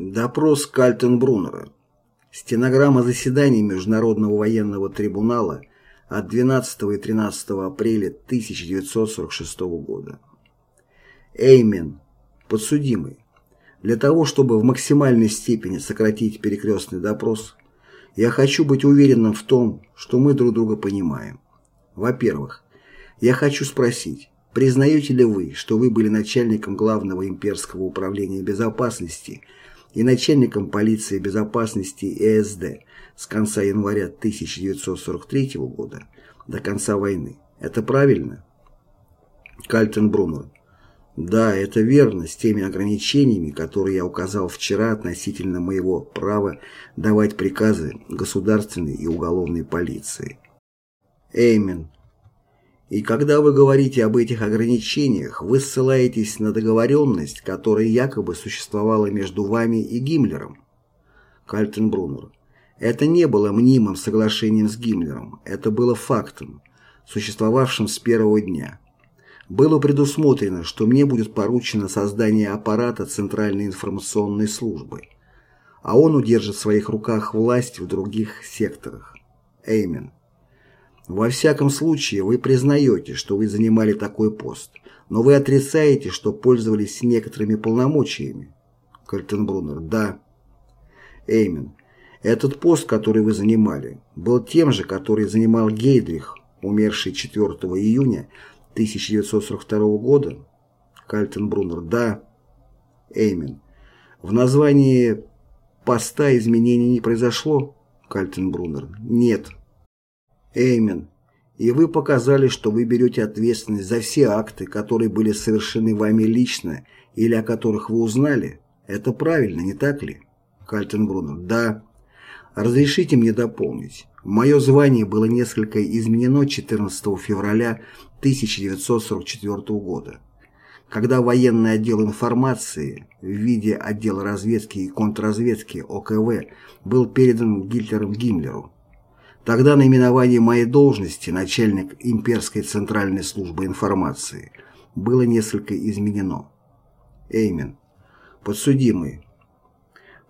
Допрос Кальтенбруннера. Стенограмма заседаний Международного военного трибунала от 12 и 13 апреля 1946 года. Эймен, подсудимый, для того, чтобы в максимальной степени сократить перекрестный допрос, я хочу быть уверенным в том, что мы друг друга понимаем. Во-первых, я хочу спросить, признаете ли вы, что вы были начальником Главного имперского управления безопасности – и начальником полиции безопасности ЭСД с конца января 1943 года до конца войны. Это правильно? Кальтенбруннер. Да, это верно, с теми ограничениями, которые я указал вчера относительно моего права давать приказы государственной и уголовной полиции. Эймен. И когда вы говорите об этих ограничениях, вы ссылаетесь на договоренность, которая якобы существовала между вами и Гиммлером. Кальтенбруннер. Это не было мнимым соглашением с Гиммлером, это было фактом, существовавшим с первого дня. Было предусмотрено, что мне будет поручено создание аппарата Центральной информационной службы, а он удержит в своих руках власть в других секторах. Эймен. Во всяком случае, вы признаете, что вы занимали такой пост, но вы отрицаете, что пользовались некоторыми полномочиями. Кальтенбруннер. Да. Эймен. Этот пост, который вы занимали, был тем же, который занимал Гейдрих, умерший 4 июня 1942 года. Кальтенбруннер. Да. Эймен. В названии поста изменений не произошло? Кальтенбруннер. Нет. Эймен, и вы показали, что вы берете ответственность за все акты, которые были совершены вами лично или о которых вы узнали. Это правильно, не так ли? Кальтенбруннер. Да. Разрешите мне дополнить. Мое звание было несколько изменено 14 февраля 1944 года, когда военный отдел информации в виде отдела разведки и контрразведки ОКВ был передан Гитлером Гиммлеру. Тогда наименование моей должности, начальник имперской центральной службы информации, было несколько изменено. Эймен. Подсудимый.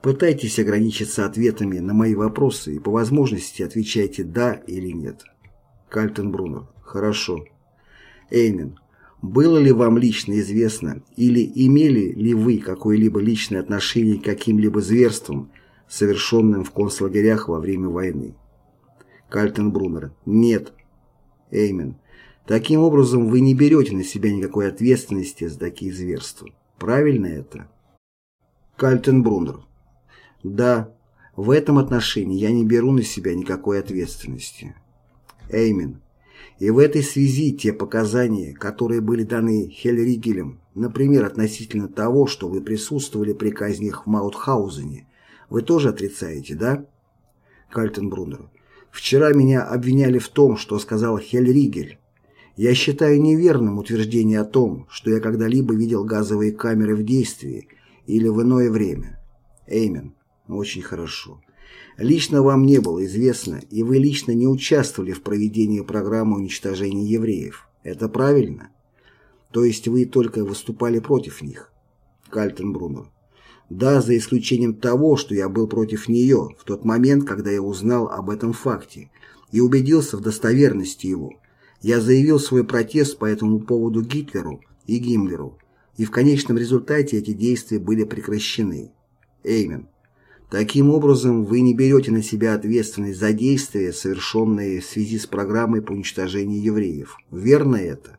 Пытайтесь ограничиться ответами на мои вопросы и по возможности отвечайте «да» или «нет». Кальтенбруннер. Хорошо. Эймен. Было ли вам лично известно или имели ли вы какое-либо личное отношение к каким-либо зверствам, совершенным в концлагерях во время войны? Кальтенбруннера. Нет. Эймен. Таким образом, вы не берете на себя никакой ответственности за такие зверства. Правильно это? Кальтенбруннер. Да, в этом отношении я не беру на себя никакой ответственности. Эймен. И в этой связи те показания, которые были даны Хельригелем, например, относительно того, что вы присутствовали при казнях в Маутхаузене, вы тоже отрицаете, да? Кальтенбруннер. Вчера меня обвиняли в том, что сказал Хельригель. Я считаю неверным утверждение о том, что я когда-либо видел газовые камеры в действии или в иное время. Эймен. Очень хорошо. Лично вам не было известно, и вы лично не участвовали в проведении программы уничтожения евреев. Это правильно? То есть вы только выступали против них? Кальтенбруннер. Да, за исключением того, что я был против нее в тот момент, когда я узнал об этом факте и убедился в достоверности его. Я заявил свой протест по этому поводу Гитлеру и Гиммлеру, и в конечном результате эти действия были прекращены. Эймен. Таким образом, вы не берете на себя ответственность за действия, совершенные в связи с программой по уничтожению евреев. Верно это?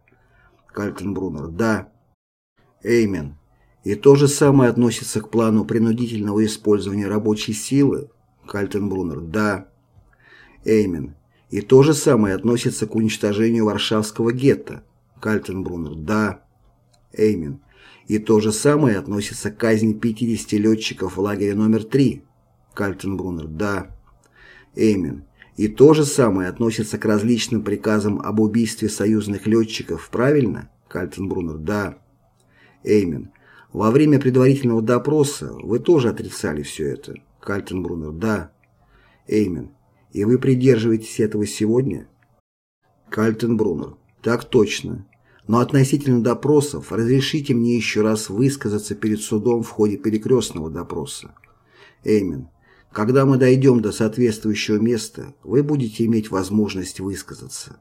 Кальтенбруннер. Да. Эймен. И то же самое относится к плану принудительного использования рабочей силы? Кальтенбруннер. Да. Эймен. И то же самое относится к уничтожению Варшавского гетто? Кальтенбруннер. Да. Эймен. И то же самое относится к казни 50 летчиков в лагере номер 3? Кальтенбруннер. Да. Эймен. И то же самое относится к различным приказам об убийстве союзных летчиков, правильно? Кальтенбруннер. Да. Эймен. Во время предварительного допроса вы тоже отрицали все это. Кальтенбруннер. Да. Эймен. И вы придерживаетесь этого сегодня? Кальтенбруннер. Так точно. Но относительно допросов разрешите мне еще раз высказаться перед судом в ходе перекрестного допроса. Эймин, когда мы дойдем до соответствующего места, вы будете иметь возможность высказаться.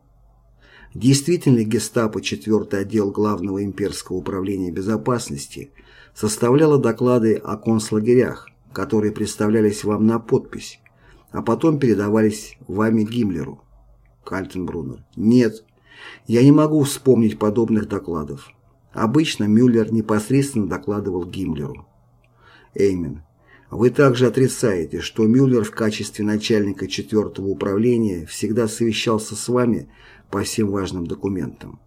Действительно, гестапо 4 отдел Главного имперского управления безопасности составляло доклады о концлагерях, которые представлялись вам на подпись, а потом передавались вами Гиммлеру. Кальтенбруннер. Нет, я не могу вспомнить подобных докладов. Обычно Мюллер непосредственно докладывал Гиммлеру. Эймен. Вы также отрицаете, что Мюллер в качестве начальника 4 управления всегда совещался с вами по всем важным документам.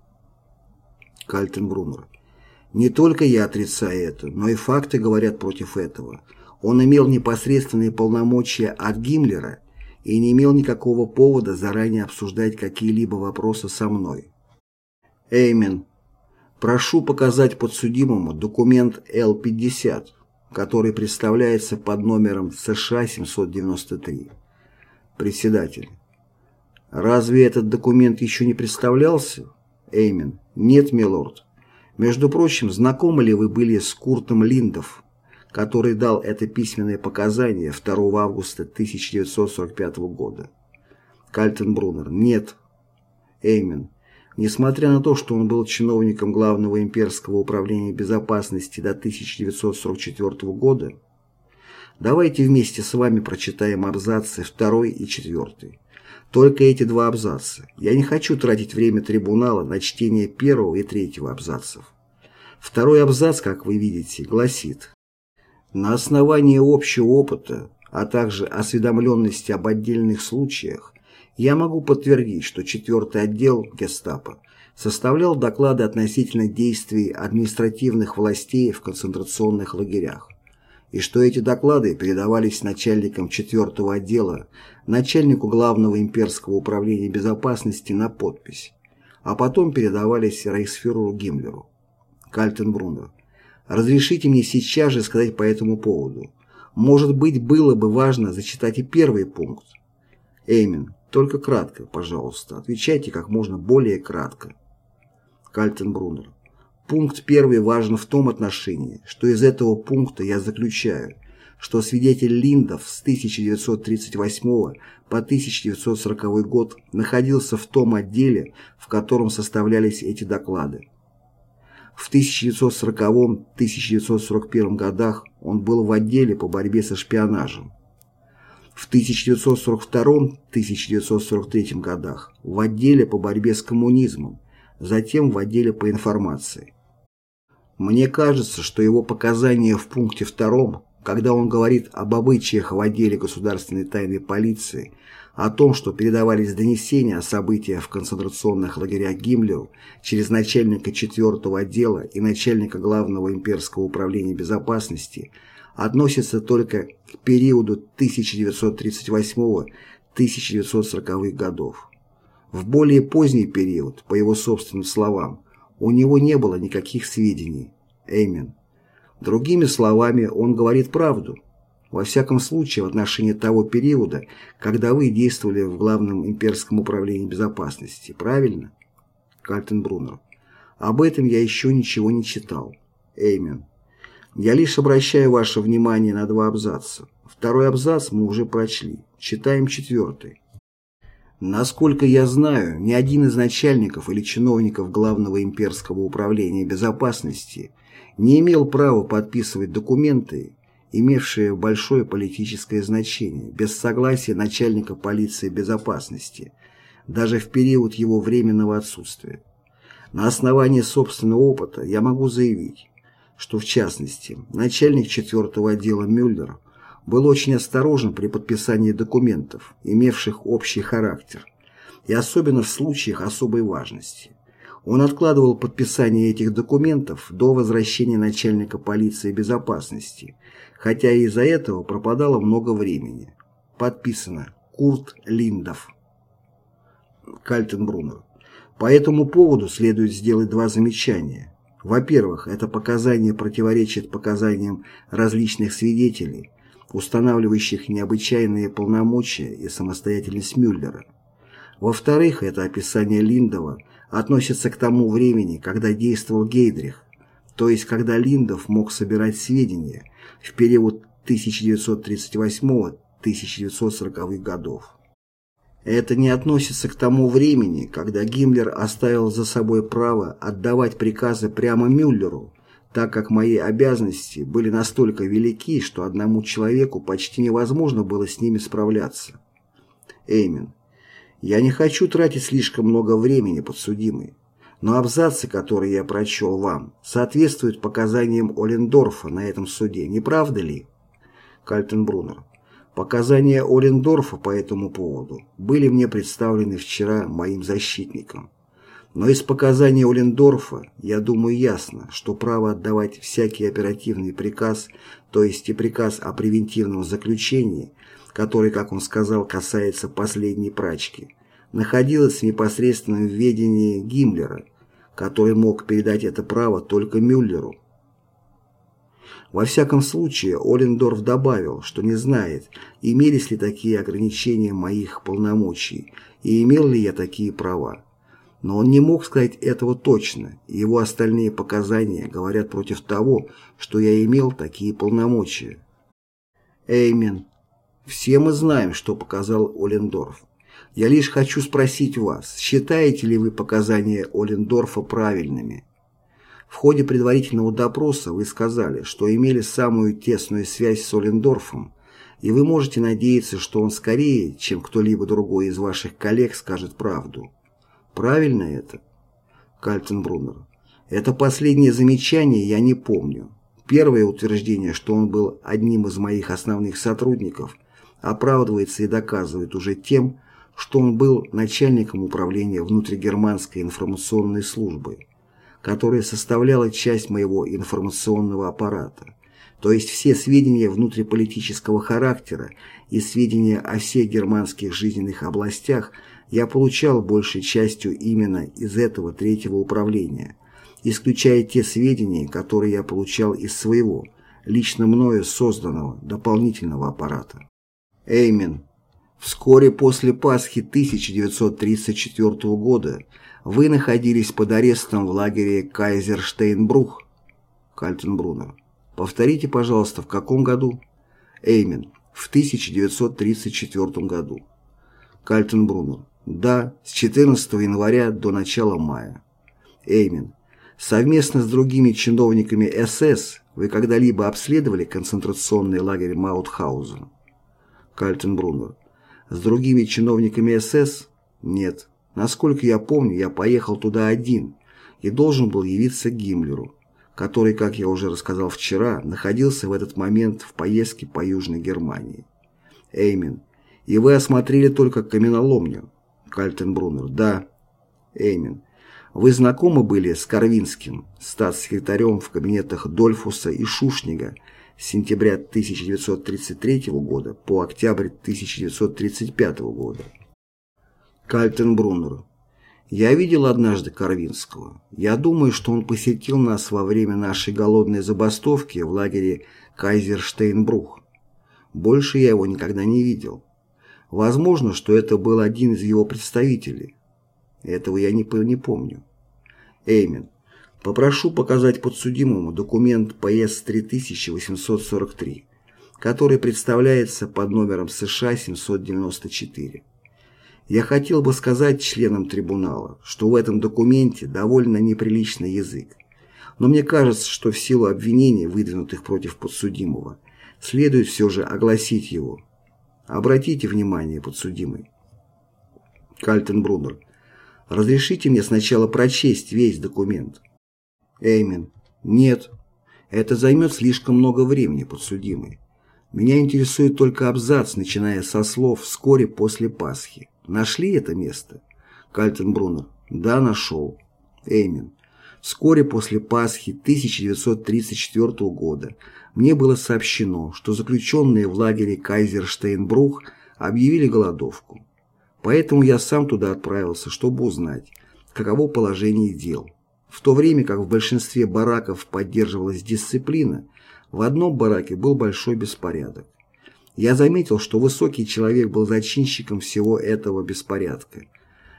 Кальтенбруннер. Не только я отрицаю это, но и факты говорят против этого. Он имел непосредственные полномочия от Гиммлера и не имел никакого повода заранее обсуждать какие-либо вопросы со мной. Эймен. Прошу показать подсудимому документ Л-50, который представляется под номером США-793. Председатель. Разве этот документ еще не представлялся? Эймен. Нет, милорд. Между прочим, знакомы ли вы были с Куртом Линдов, который дал это письменное показание 2 августа 1945 года? Кальтенбруннер. Нет. Эймен. Несмотря на то, что он был чиновником Главного имперского управления безопасности до 1944 года, давайте вместе с вами прочитаем абзацы 2 и 4. Только эти два абзаца. Я не хочу тратить время трибунала на чтение первого и третьего абзацев. Второй абзац, как вы видите, гласит «На основании общего опыта, а также осведомленности об отдельных случаях, я могу подтвердить, что четвертый отдел гестапо составлял доклады относительно действий административных властей в концентрационных лагерях и что эти доклады передавались начальникам 4 отдела, начальнику Главного имперского управления безопасности на подпись, а потом передавались рейхсфюреру Гиммлеру. Кальтенбруннер. Разрешите мне сейчас же сказать по этому поводу. Может быть, было бы важно зачитать и первый пункт. Эймин, только кратко, пожалуйста. Отвечайте как можно более кратко. Кальтенбруннер. Пункт первый важен в том отношении, что из этого пункта я заключаю, что свидетель Линдов с 1938 по 1940 год находился в том отделе, в котором составлялись эти доклады. В 1940-1941 годах он был в отделе по борьбе со шпионажем. В 1942-1943 годах в отделе по борьбе с коммунизмом, затем в отделе по информации. Мне кажется, что его показания в пункте втором, когда он говорит об обычаях в отделе государственной тайной полиции, о том, что передавались донесения о событиях в концентрационных лагерях Гиммлеру через начальника 4 отдела и начальника Главного имперского управления безопасности, относятся только к периоду 1938-1940 годов. В более поздний период, по его собственным словам, у него не было никаких сведений. Эймен. Другими словами, он говорит правду. Во всяком случае, в отношении того периода, когда вы действовали в Главном имперском управлении безопасности. Правильно? Кальтенбруннер. Об этом я еще ничего не читал. Эймен. Я лишь обращаю ваше внимание на два абзаца. Второй абзац мы уже прочли. Читаем четвертый. Насколько я знаю, ни один из начальников или чиновников Главного имперского управления безопасности не имел права подписывать документы, имевшие большое политическое значение, без согласия начальника полиции безопасности, даже в период его временного отсутствия. На основании собственного опыта я могу заявить, что в частности начальник 4 отдела Мюллер – был очень осторожен при подписании документов, имевших общий характер, и особенно в случаях особой важности. Он откладывал подписание этих документов до возвращения начальника полиции безопасности, хотя из-за этого пропадало много времени. Подписано Курт Линдов. Кальтенбруннер. По этому поводу следует сделать два замечания. Во-первых, это показание противоречит показаниям различных свидетелей, устанавливающих необычайные полномочия и самостоятельность Мюллера. Во-вторых, это описание Линдова относится к тому времени, когда действовал Гейдрих, то есть когда Линдов мог собирать сведения в период 1938-1940 годов. Это не относится к тому времени, когда Гиммлер оставил за собой право отдавать приказы прямо Мюллеру, так как мои обязанности были настолько велики, что одному человеку почти невозможно было с ними справляться. Эймен. Я не хочу тратить слишком много времени, подсудимый, но абзацы, которые я прочел вам, соответствуют показаниям Олендорфа на этом суде, не правда ли? Кальтенбруннер. Показания Олендорфа по этому поводу были мне представлены вчера моим защитником. Но из показаний Олендорфа, я думаю, ясно, что право отдавать всякий оперативный приказ, то есть и приказ о превентивном заключении, который, как он сказал, касается последней прачки, находилось в непосредственном ведении Гиммлера, который мог передать это право только Мюллеру, во всяком случае, Олендорф добавил, что не знает, имелись ли такие ограничения моих полномочий и имел ли я такие права. Но он не мог сказать этого точно, его остальные показания говорят против того, что я имел такие полномочия. Эймен. Все мы знаем, что показал Олендорф. Я лишь хочу спросить вас, считаете ли вы показания Олендорфа правильными? В ходе предварительного допроса вы сказали, что имели самую тесную связь с Олендорфом, и вы можете надеяться, что он скорее, чем кто-либо другой из ваших коллег, скажет правду. Правильно это? Кальтенбруннер. Это последнее замечание я не помню. Первое утверждение, что он был одним из моих основных сотрудников, оправдывается и доказывает уже тем, что он был начальником управления внутригерманской информационной службы которая составляла часть моего информационного аппарата, то есть все сведения внутриполитического характера и сведения о всех германских жизненных областях я получал большей частью именно из этого третьего управления, исключая те сведения, которые я получал из своего, лично мною созданного дополнительного аппарата. Эймен. Вскоре после Пасхи 1934 года вы находились под арестом в лагере Кайзерштейнбрух, Кальтенбруннер. Повторите, пожалуйста, в каком году? Эймен. В 1934 году. Кальтенбруннер. Да, с 14 января до начала мая. Эймен. Совместно с другими чиновниками СС вы когда-либо обследовали концентрационный лагерь Маутхаузен? Кальтенбруннер. С другими чиновниками СС? Нет. Насколько я помню, я поехал туда один и должен был явиться Гиммлеру, который, как я уже рассказал вчера, находился в этот момент в поездке по Южной Германии. Эймен. И вы осмотрели только каменоломню? Кальтенбруннер. Да. Эймен. Вы знакомы были с Карвинским, статс-секретарем в кабинетах Дольфуса и Шушнига с сентября 1933 года по октябрь 1935 года? Кальтенбруннеру. Я видел однажды Карвинского. Я думаю, что он посетил нас во время нашей голодной забастовки в лагере Кайзерштейнбрух. Больше я его никогда не видел. Возможно, что это был один из его представителей. Этого я не, не помню. Эймен. Попрошу показать подсудимому документ ПС 3843, который представляется под номером США 794. Я хотел бы сказать членам трибунала, что в этом документе довольно неприличный язык. Но мне кажется, что в силу обвинений, выдвинутых против подсудимого, следует все же огласить его. Обратите внимание, подсудимый. Кальтенбруннер. Разрешите мне сначала прочесть весь документ. Эймен. Нет. Это займет слишком много времени, подсудимый. Меня интересует только абзац, начиная со слов «вскоре после Пасхи». Нашли это место? Кальтенбруннер. Да, нашел. Эймен. Вскоре после Пасхи 1934 года мне было сообщено, что заключенные в лагере Кайзерштейнбрух объявили голодовку. Поэтому я сам туда отправился, чтобы узнать, каково положение дел. В то время как в большинстве бараков поддерживалась дисциплина, в одном бараке был большой беспорядок. Я заметил, что высокий человек был зачинщиком всего этого беспорядка.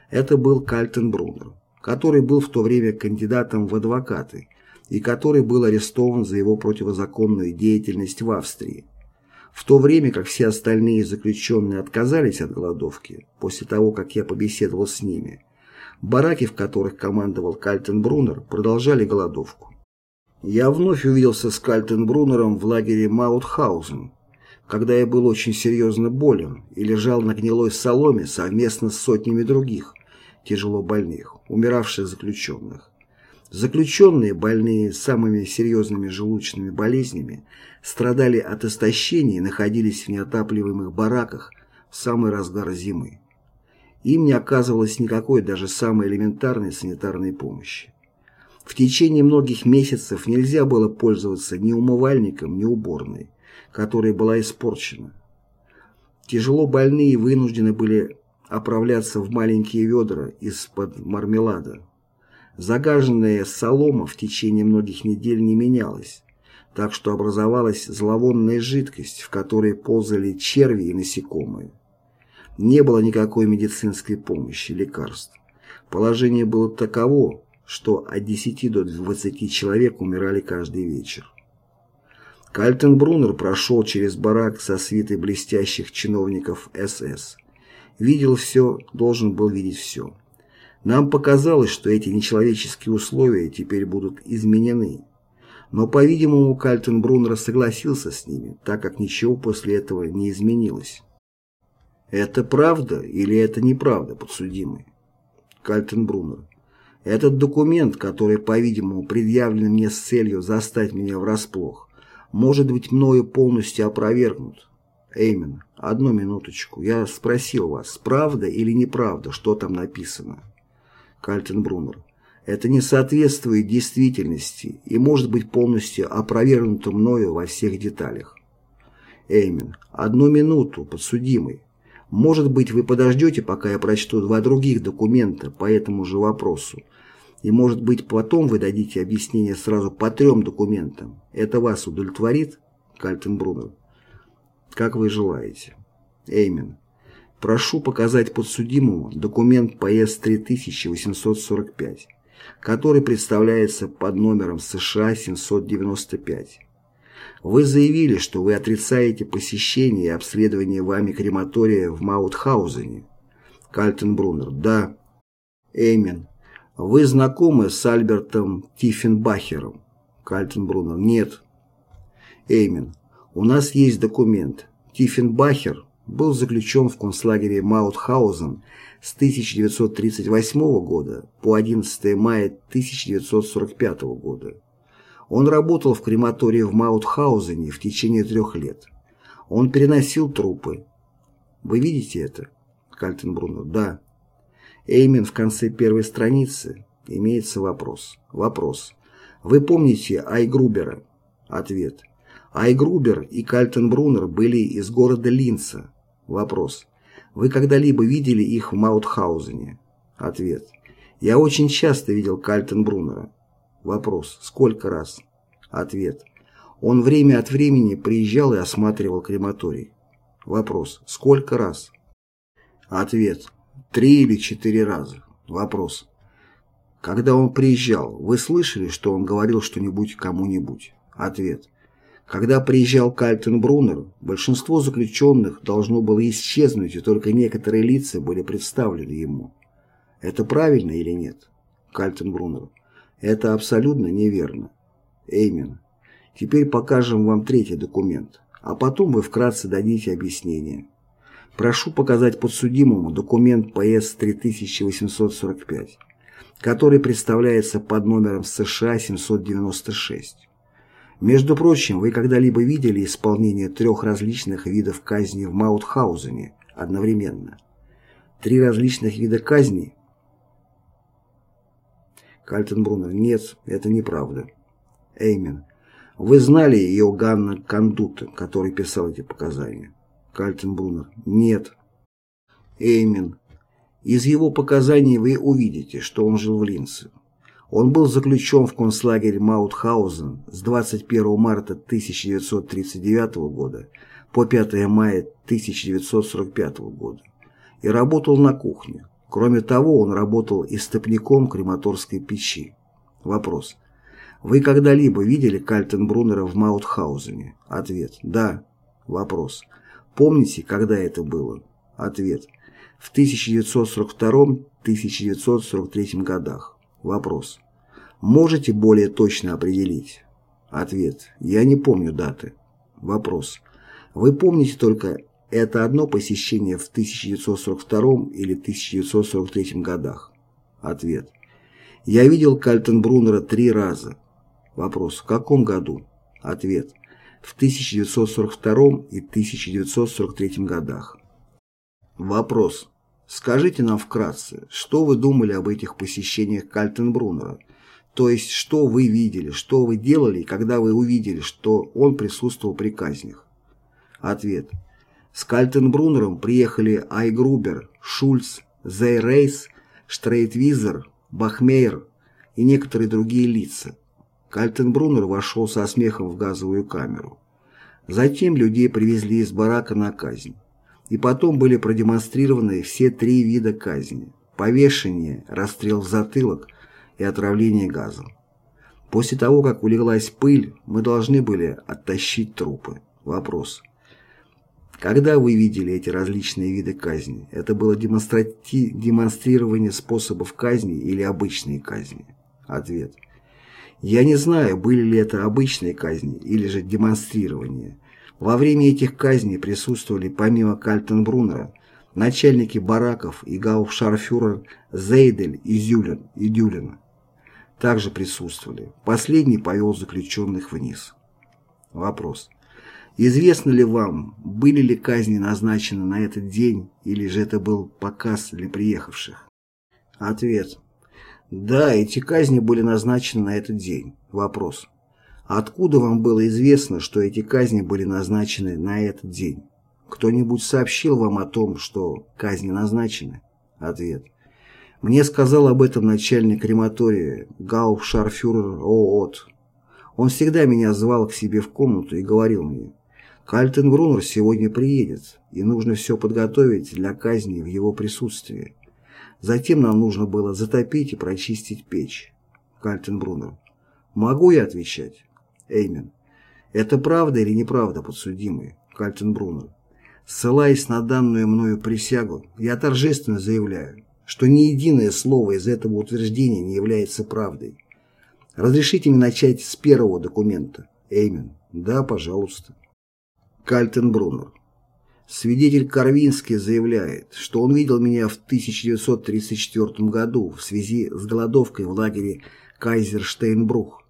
Это был Кальтенбруннер. Который был в то время кандидатом в адвокаты и который был арестован за его противозаконную деятельность в Австрии. В то время как все остальные заключенные отказались от голодовки, после того, как я побеседовал с ними, бараки, в которых командовал Кальтенбруннер, продолжали голодовку. Я вновь увиделся с Кальтенбруннером в лагере Маутхаузен, когда я был очень серьезно болен и лежал на гнилой соломе совместно с сотнями других, тяжело больных, умиравших заключенных. Заключенные, больные самыми серьезными желудочными болезнями, страдали от истощения и находились в неотапливаемых бараках в самый разгар зимы. Им не оказывалось никакой даже самой элементарной санитарной помощи. В течение многих месяцев нельзя было пользоваться ни умывальником, ни уборной, которая была испорчена. Тяжело больные вынуждены были оправляться в маленькие ведра из-под мармелада. Загаженная солома в течение многих недель не менялась, так что образовалась зловонная жидкость, в которой ползали черви и насекомые. Не было никакой медицинской помощи, лекарств. Положение было таково, что от 10 до 20 человек умирали каждый вечер. Кальтенбруннер прошел через барак со свитой блестящих чиновников СС. Видел все, должен был видеть все. Нам показалось, что эти нечеловеческие условия теперь будут изменены. Но, по-видимому, Кальтенбруннер согласился с ними, так как ничего после этого не изменилось. Это правда или это неправда, подсудимый? Кальтенбруннер. Этот документ, который, по-видимому, предъявлен мне с целью застать меня врасплох, может быть мною полностью опровергнут. Эймен, одну минуточку. Я спросил вас, правда или неправда, что там написано? Кальтенбруннер. Это не соответствует действительности и может быть полностью опровергнуто мною во всех деталях. Эймен. Одну минуту, подсудимый. Может быть, вы подождете, пока я прочту два других документа по этому же вопросу. И может быть, потом вы дадите объяснение сразу по трем документам. Это вас удовлетворит, Кальтенбруннер? Как вы желаете. Эймен. Прошу показать подсудимому документ ПС-3845, который представляется под номером США 795. Вы заявили, что вы отрицаете посещение и обследование вами крематория в Маутхаузене. Кальтенбруннер. Да. Эймен. Вы знакомы с Альбертом Тиффенбахером? Кальтенбруннер. Нет. Эймен. У нас есть документ. Тиффенбахер был заключен в концлагере Маутхаузен с 1938 года по 11 мая 1945 года. Он работал в крематории в Маутхаузене в течение трех лет. Он переносил трупы. Вы видите это? Кальтенбруннер. Да. Эймен в конце первой страницы имеется вопрос. Вопрос. Вы помните Айгрубера? Ответ. Айгрубер и Кальтенбруннер были из города Линца, Вопрос. Вы когда-либо видели их в Маутхаузене? Ответ. Я очень часто видел Кальтенбруннера. Вопрос. Сколько раз? Ответ. Он время от времени приезжал и осматривал крематорий. Вопрос. Сколько раз? Ответ. Три или четыре раза. Вопрос. Когда он приезжал, вы слышали, что он говорил что-нибудь кому-нибудь? Ответ. Когда приезжал Кальтенбруннер, большинство заключенных должно было исчезнуть, и только некоторые лица были представлены ему. Это правильно или нет? Кальтенбруннер. Это абсолютно неверно. Эймен. Теперь покажем вам третий документ, а потом вы вкратце дадите объяснение. Прошу показать подсудимому документ ПС 3845, который представляется под номером США 796. Между прочим, вы когда-либо видели исполнение трех различных видов казни в Маутхаузене одновременно? Три различных вида казни? Кальтенбруннер. Нет, это неправда. Эймен. Вы знали Иоганна Кандута, который писал эти показания? Кальтенбруннер. Нет. Эймен. Из его показаний вы увидите, что он жил в Линце. Он был заключен в концлагерь Маутхаузен с 21 марта 1939 года по 5 мая 1945 года и работал на кухне. Кроме того, он работал истопником крематорской печи. Вопрос. Вы когда-либо видели Кальтенбруннера в Маутхаузене? Ответ. Да. Вопрос. Помните, когда это было? Ответ. В 1942-1943 годах. Вопрос. Можете более точно определить? Ответ. Я не помню даты. Вопрос. Вы помните только это одно посещение в 1942 или 1943 годах? Ответ. Я видел Кальтенбруннера три раза. Вопрос. В каком году? Ответ. В 1942 и 1943 годах. Вопрос. Скажите нам вкратце, что вы думали об этих посещениях Кальтенбруннера? То есть, что вы видели, что вы делали, когда вы увидели, что он присутствовал при казнях? Ответ. С Кальтенбруннером приехали Айгрубер, Шульц, Зейрейс, Штрейтвизер, Бахмейер и некоторые другие лица. Кальтенбруннер вошел со смехом в газовую камеру. Затем людей привезли из барака на казнь. И потом были продемонстрированы все три вида казни – повешение, расстрел в затылок и отравление газом. После того, как улеглась пыль, мы должны были оттащить трупы. Вопрос – когда вы видели эти различные виды казни? Это было демонстрати... демонстрирование способов казни или обычные казни? Ответ. Я не знаю, были ли это обычные казни или же демонстрирование. Во время этих казней присутствовали помимо Кальтенбруннера начальники бараков и гауптшарфюрер Зейдель и Зюлен и Дюлин. Также присутствовали. Последний повел заключенных вниз. Вопрос. Известно ли вам, были ли казни назначены на этот день, или же это был показ для приехавших? Ответ. Да, эти казни были назначены на этот день. Вопрос. Откуда вам было известно, что эти казни были назначены на этот день? Кто-нибудь сообщил вам о том, что казни назначены? Ответ. Мне сказал об этом начальник крематория Гауфшарфюрер ООТ. Он всегда меня звал к себе в комнату и говорил мне, Кальтенбруннер сегодня приедет, и нужно все подготовить для казни в его присутствии. Затем нам нужно было затопить и прочистить печь. Кальтенбруннер. Могу я отвечать? Эймен. Это правда или неправда, подсудимый? Кальтенбруннер. Ссылаясь на данную мною присягу, я торжественно заявляю, что ни единое слово из этого утверждения не является правдой. Разрешите мне начать с первого документа. Эймен. Да, пожалуйста. Кальтенбруннер. Свидетель Карвинский заявляет, что он видел меня в 1934 году в связи с голодовкой в лагере Кайзерштейнбрух.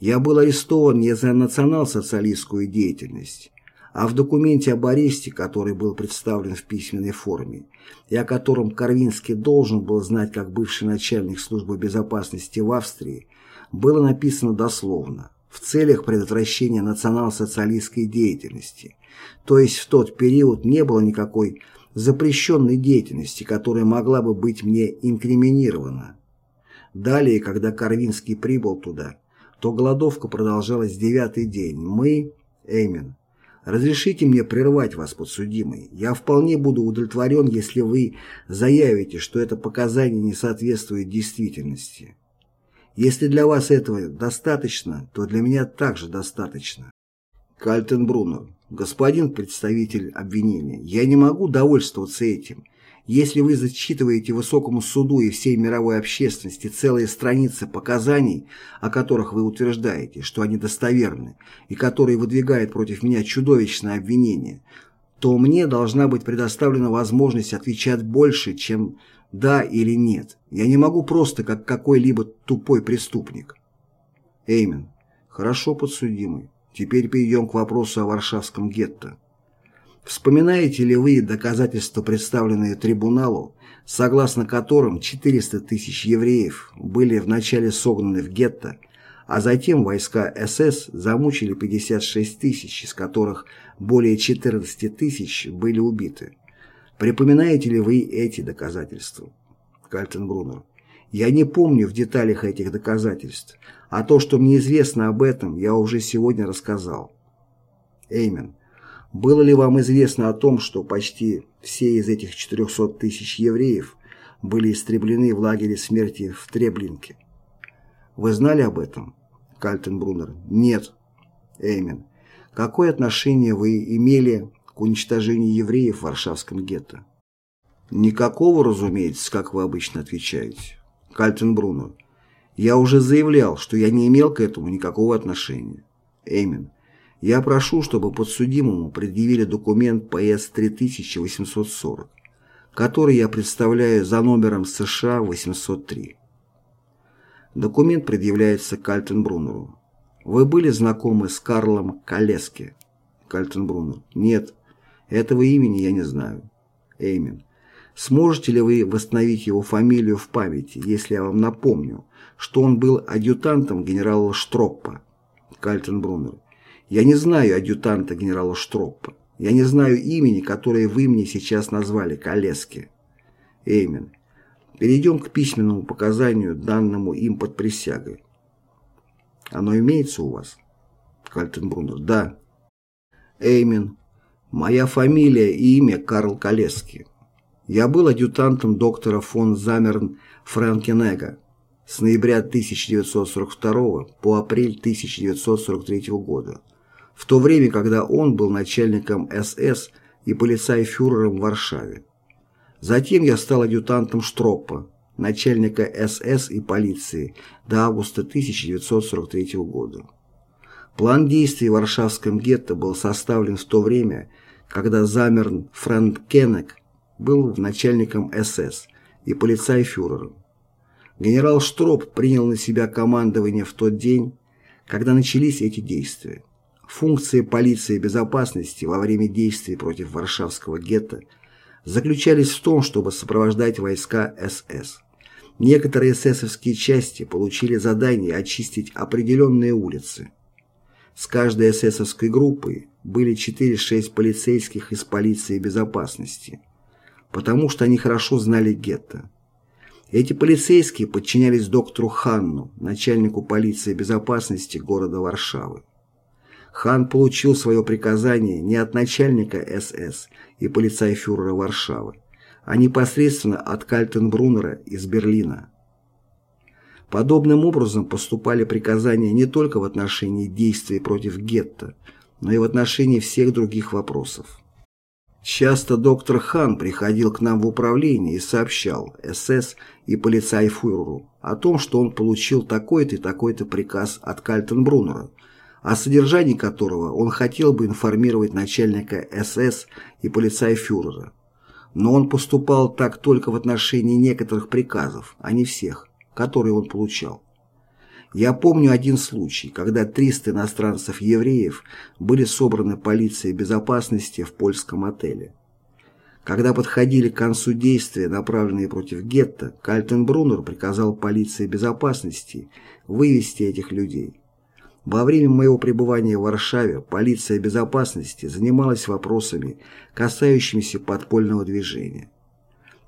Я был арестован не за национал-социалистскую деятельность, а в документе об аресте, который был представлен в письменной форме, и о котором Карвинский должен был знать как бывший начальник службы безопасности в Австрии, было написано дословно в целях предотвращения национал-социалистской деятельности. То есть в тот период не было никакой запрещенной деятельности, которая могла бы быть мне инкриминирована. Далее, когда Карвинский прибыл туда, то голодовка продолжалась девятый день. Мы, Эймен, разрешите мне прервать вас, подсудимый. Я вполне буду удовлетворен, если вы заявите, что это показание не соответствует действительности. Если для вас этого достаточно, то для меня также достаточно. Кальтенбруннер. Господин представитель обвинения, я не могу довольствоваться этим. Если вы зачитываете высокому суду и всей мировой общественности целые страницы показаний, о которых вы утверждаете, что они достоверны, и которые выдвигают против меня чудовищное обвинение, то мне должна быть предоставлена возможность отвечать больше, чем да или нет. Я не могу просто как какой-либо тупой преступник. Эймен. Хорошо, подсудимый. Теперь перейдем к вопросу о Варшавском гетто. Вспоминаете ли вы доказательства, представленные трибуналу, согласно которым 400 тысяч евреев были вначале согнаны в гетто, а затем войска СС замучили 56 тысяч, из которых более 14 тысяч были убиты? Припоминаете ли вы эти доказательства? Кальтенбруннер. Я не помню в деталях этих доказательств, а то, что мне известно об этом, я уже сегодня рассказал. Эймен. Было ли вам известно о том, что почти все из этих 400 тысяч евреев были истреблены в лагере смерти в Треблинке. Вы знали об этом? Кальтенбруннер. Нет. Эймен. Какое отношение вы имели к уничтожению евреев в Варшавском гетто? Никакого, разумеется, как вы обычно отвечаете. Кальтенбруннер. Я уже заявлял, что я не имел к этому никакого отношения. Эймен. Я прошу, чтобы подсудимому предъявили документ ПС 3840, который я представляю за номером США 803. Документ предъявляется Кальтенбруннеру. Вы были знакомы с Карлом Калески? Кальтенбруннер. Нет, этого имени я не знаю. Эймен. Сможете ли вы восстановить его фамилию в памяти, если я вам напомню, что он был адъютантом генерала Штроппа? Кальтенбруннер. Я не знаю адъютанта генерала Штроппа. Я не знаю имени, которое вы мне сейчас назвали, Колески. Эймен. Перейдем к письменному показанию, данному им под присягой. Оно имеется у вас? Кальтенбруннер. Да. Эймен. Моя фамилия и имя Карл Колески. Я был адъютантом доктора фон Замерн Франкенега с ноября 1942 по апрель 1943 года в то время, когда он был начальником СС и полицайфюрером в Варшаве. Затем я стал адъютантом Штроппа, начальника СС и полиции до августа 1943 года. План действий в Варшавском гетто был составлен в то время, когда Замерн Франкенек был начальником СС и полицайфюрером. Генерал Штроп принял на себя командование в тот день, когда начались эти действия. Функции полиции безопасности во время действий против Варшавского гетто заключались в том, чтобы сопровождать войска СС. Некоторые эсэсовские части получили задание очистить определенные улицы. С каждой эсэсовской группой были 4-6 полицейских из полиции безопасности, потому что они хорошо знали гетто. Эти полицейские подчинялись доктору Ханну, начальнику полиции безопасности города Варшавы. Хан получил свое приказание не от начальника СС и полицайфюрера Варшавы, а непосредственно от Кальтенбруннера из Берлина. Подобным образом поступали приказания не только в отношении действий против гетто, но и в отношении всех других вопросов. Часто доктор Хан приходил к нам в управление и сообщал СС и полицайфюреру о том, что он получил такой-то и такой-то приказ от Кальтенбруннера – о содержании которого он хотел бы информировать начальника СС и полицайфюрера. Но он поступал так только в отношении некоторых приказов, а не всех, которые он получал. Я помню один случай, когда 300 иностранцев-евреев были собраны полицией безопасности в польском отеле. Когда подходили к концу действия, направленные против гетто, Кальтенбруннер приказал полиции безопасности вывести этих людей. Во время моего пребывания в Варшаве полиция безопасности занималась вопросами, касающимися подпольного движения.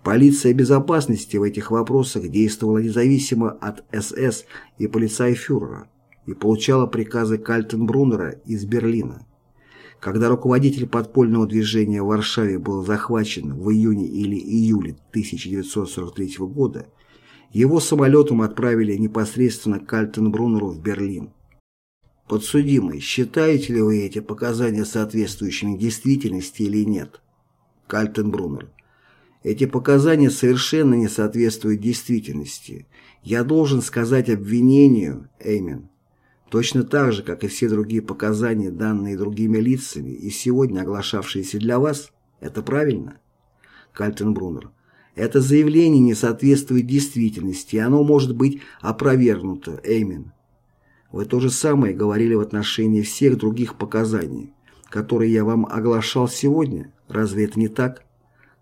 Полиция безопасности в этих вопросах действовала независимо от СС и полицайфюрера и получала приказы Кальтенбруннера из Берлина. Когда руководитель подпольного движения в Варшаве был захвачен в июне или июле 1943 года, его самолетом отправили непосредственно к Кальтенбруннеру в Берлин. Подсудимый, считаете ли вы эти показания соответствующими действительности или нет? Кальтенбруннер. Эти показания совершенно не соответствуют действительности. Я должен сказать обвинению, Эймен, точно так же, как и все другие показания, данные другими лицами и сегодня оглашавшиеся для вас, это правильно? Кальтенбруннер. Это заявление не соответствует действительности, и оно может быть опровергнуто, Эймен. Вы то же самое говорили в отношении всех других показаний, которые я вам оглашал сегодня. Разве это не так?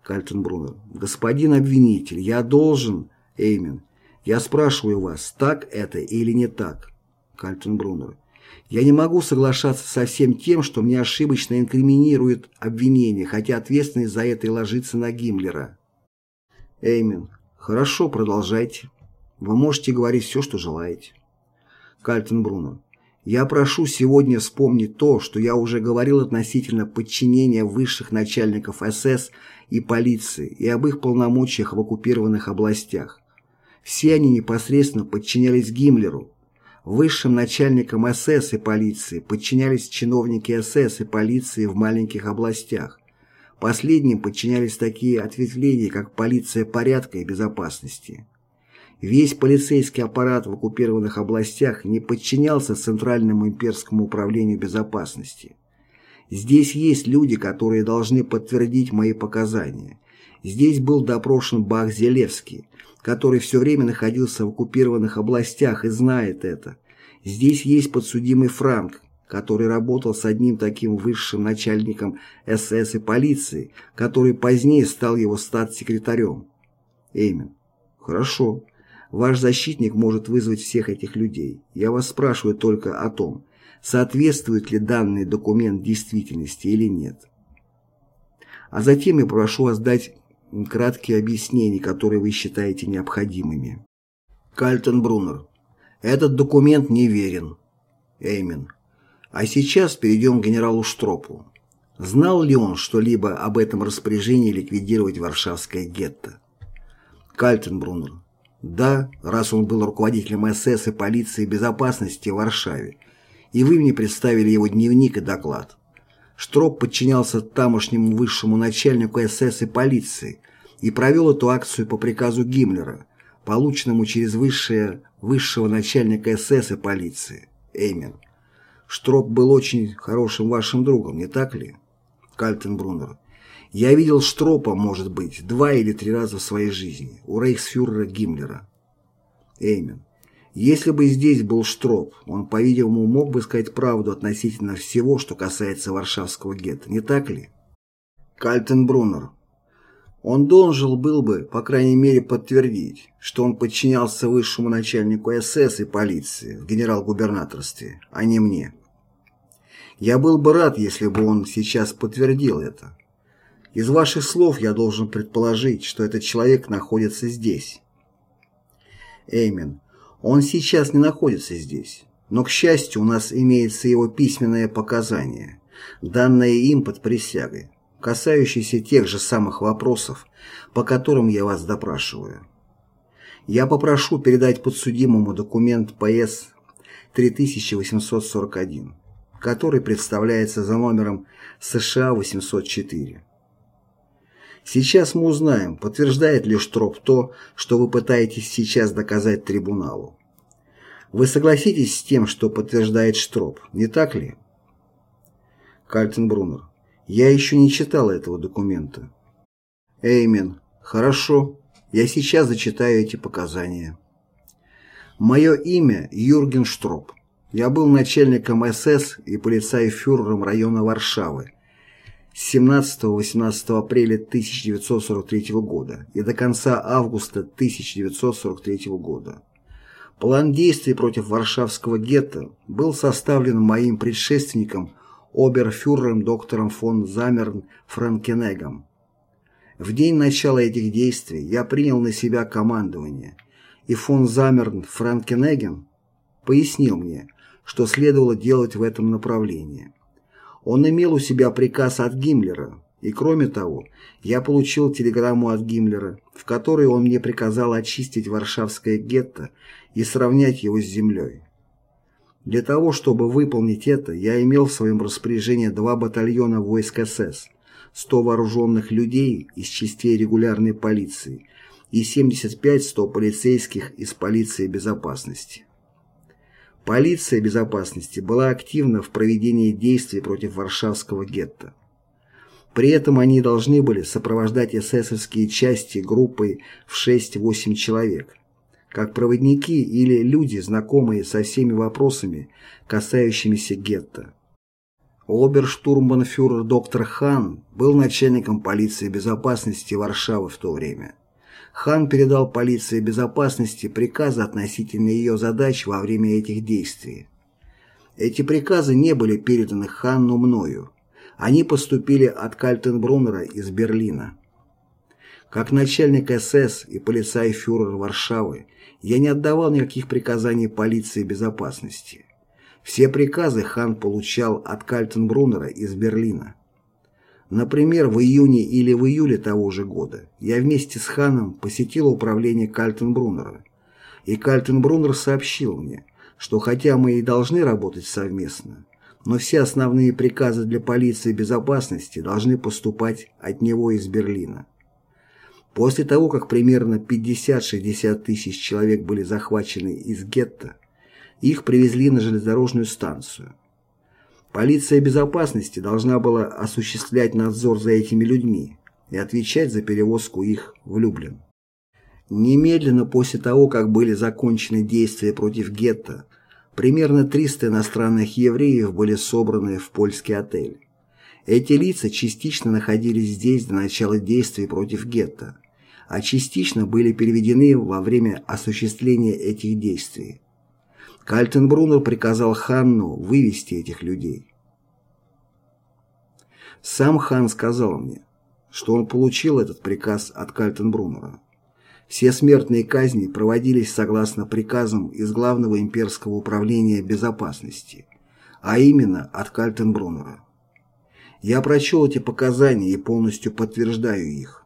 Кальтенбруннер. Господин обвинитель, я должен... Эймен. Я спрашиваю вас, так это или не так? Кальтенбруннер. Я не могу соглашаться со всем тем, что мне ошибочно инкриминирует обвинение, хотя ответственность за это и ложится на Гиммлера. Эймен. Хорошо, продолжайте. Вы можете говорить все, что желаете. Кальтенбруно. Я прошу сегодня вспомнить то, что я уже говорил относительно подчинения высших начальников СС и полиции и об их полномочиях в оккупированных областях. Все они непосредственно подчинялись Гиммлеру. Высшим начальникам СС и полиции подчинялись чиновники СС и полиции в маленьких областях. Последним подчинялись такие ответвления, как полиция порядка и безопасности. Весь полицейский аппарат в оккупированных областях не подчинялся Центральному имперскому управлению безопасности. Здесь есть люди, которые должны подтвердить мои показания. Здесь был допрошен Бах-Зелевский, который все время находился в оккупированных областях и знает это. Здесь есть подсудимый Франк, который работал с одним таким высшим начальником СС и полиции, который позднее стал его статс-секретарем. Эймен. Хорошо. Ваш защитник может вызвать всех этих людей. Я вас спрашиваю только о том, соответствует ли данный документ действительности или нет. А затем я прошу вас дать краткие объяснения, которые вы считаете необходимыми. Кальтенбруннер. Этот документ не верен. Эймен. А сейчас перейдем к генералу Штропу. Знал ли он что-либо об этом распоряжении ликвидировать Варшавское гетто? Кальтенбруннер. Да, раз он был руководителем СС и полиции безопасности в Варшаве, и вы мне представили его дневник и доклад. Штроп подчинялся тамошнему высшему начальнику СС и полиции и провел эту акцию по приказу Гиммлера, полученному через высшее, высшего начальника СС и полиции, Эймен. Штроп был очень хорошим вашим другом, не так ли? Кальтенбруннер. Я видел Штропа, может быть, два или три раза в своей жизни, у рейхсфюрера Гиммлера. Эймен. Если бы здесь был Штроп, он, по-видимому, мог бы сказать правду относительно всего, что касается Варшавского гетто, не так ли? Кальтенбруннер. Он должен был бы, по крайней мере, подтвердить, что он подчинялся высшему начальнику СС и полиции в генерал-губернаторстве, а не мне. Я был бы рад, если бы он сейчас подтвердил это. Из ваших слов я должен предположить, что этот человек находится здесь. Эймен. Он сейчас не находится здесь. Но, к счастью, у нас имеется его письменное показание, данное им под присягой, касающееся тех же самых вопросов, по которым я вас допрашиваю. Я попрошу передать подсудимому документ ПС 3841, который представляется за номером США 804. Сейчас мы узнаем, подтверждает ли Штроп то, что вы пытаетесь сейчас доказать трибуналу. Вы согласитесь с тем, что подтверждает Штроп, не так ли? Кальтенбруннер. Я еще не читал этого документа. Эймен. Хорошо. Я сейчас зачитаю эти показания. Мое имя Юрген Штроп. Я был начальником СС и полицейфюрером района Варшавы 17-18 апреля 1943 года и до конца августа 1943 года. План действий против Варшавского гетто был составлен моим предшественником оберфюрером доктором фон Замерн Франкенегом. В день начала этих действий я принял на себя командование, и фон Замерн Франкенеген пояснил мне, что следовало делать в этом направлении. Он имел у себя приказ от Гиммлера, и кроме того, я получил телеграмму от Гиммлера, в которой он мне приказал очистить Варшавское гетто и сравнять его с землей. Для того, чтобы выполнить это, я имел в своем распоряжении два батальона войск СС, 100 вооруженных людей из частей регулярной полиции и 75-100 полицейских из полиции безопасности. Полиция безопасности была активна в проведении действий против Варшавского гетто. При этом они должны были сопровождать эсэсовские части группой в 6-8 человек, как проводники или люди, знакомые со всеми вопросами, касающимися гетто. Оберштурмбанфюрер доктор Хан был начальником полиции безопасности Варшавы в то время. Хан передал полиции безопасности приказы относительно ее задач во время этих действий. Эти приказы не были переданы Ханну мною. Они поступили от Кальтенбруннера из Берлина. Как начальник СС и полицайфюрер Варшавы, я не отдавал никаких приказаний полиции безопасности. Все приказы хан получал от Кальтенбруннера из Берлина. Например, в июне или в июле того же года я вместе с ханом посетил управление Кальтенбруннера, и Кальтенбруннер сообщил мне, что хотя мы и должны работать совместно, но все основные приказы для полиции безопасности должны поступать от него из Берлина. После того, как примерно 50-60 тысяч человек были захвачены из гетто, их привезли на железнодорожную станцию. Полиция безопасности должна была осуществлять надзор за этими людьми и отвечать за перевозку их в Люблин. Немедленно после того, как были закончены действия против гетто, примерно 300 иностранных евреев были собраны в польский отель. Эти лица частично находились здесь до начала действий против гетто, а частично были переведены во время осуществления этих действий. Кальтенбруннер приказал Ханну вывести этих людей. Сам Хан сказал мне, что он получил этот приказ от Кальтенбруннера. Все смертные казни проводились согласно приказам из Главного имперского управления безопасности, а именно от Кальтенбруннера. Я прочел эти показания и полностью подтверждаю их.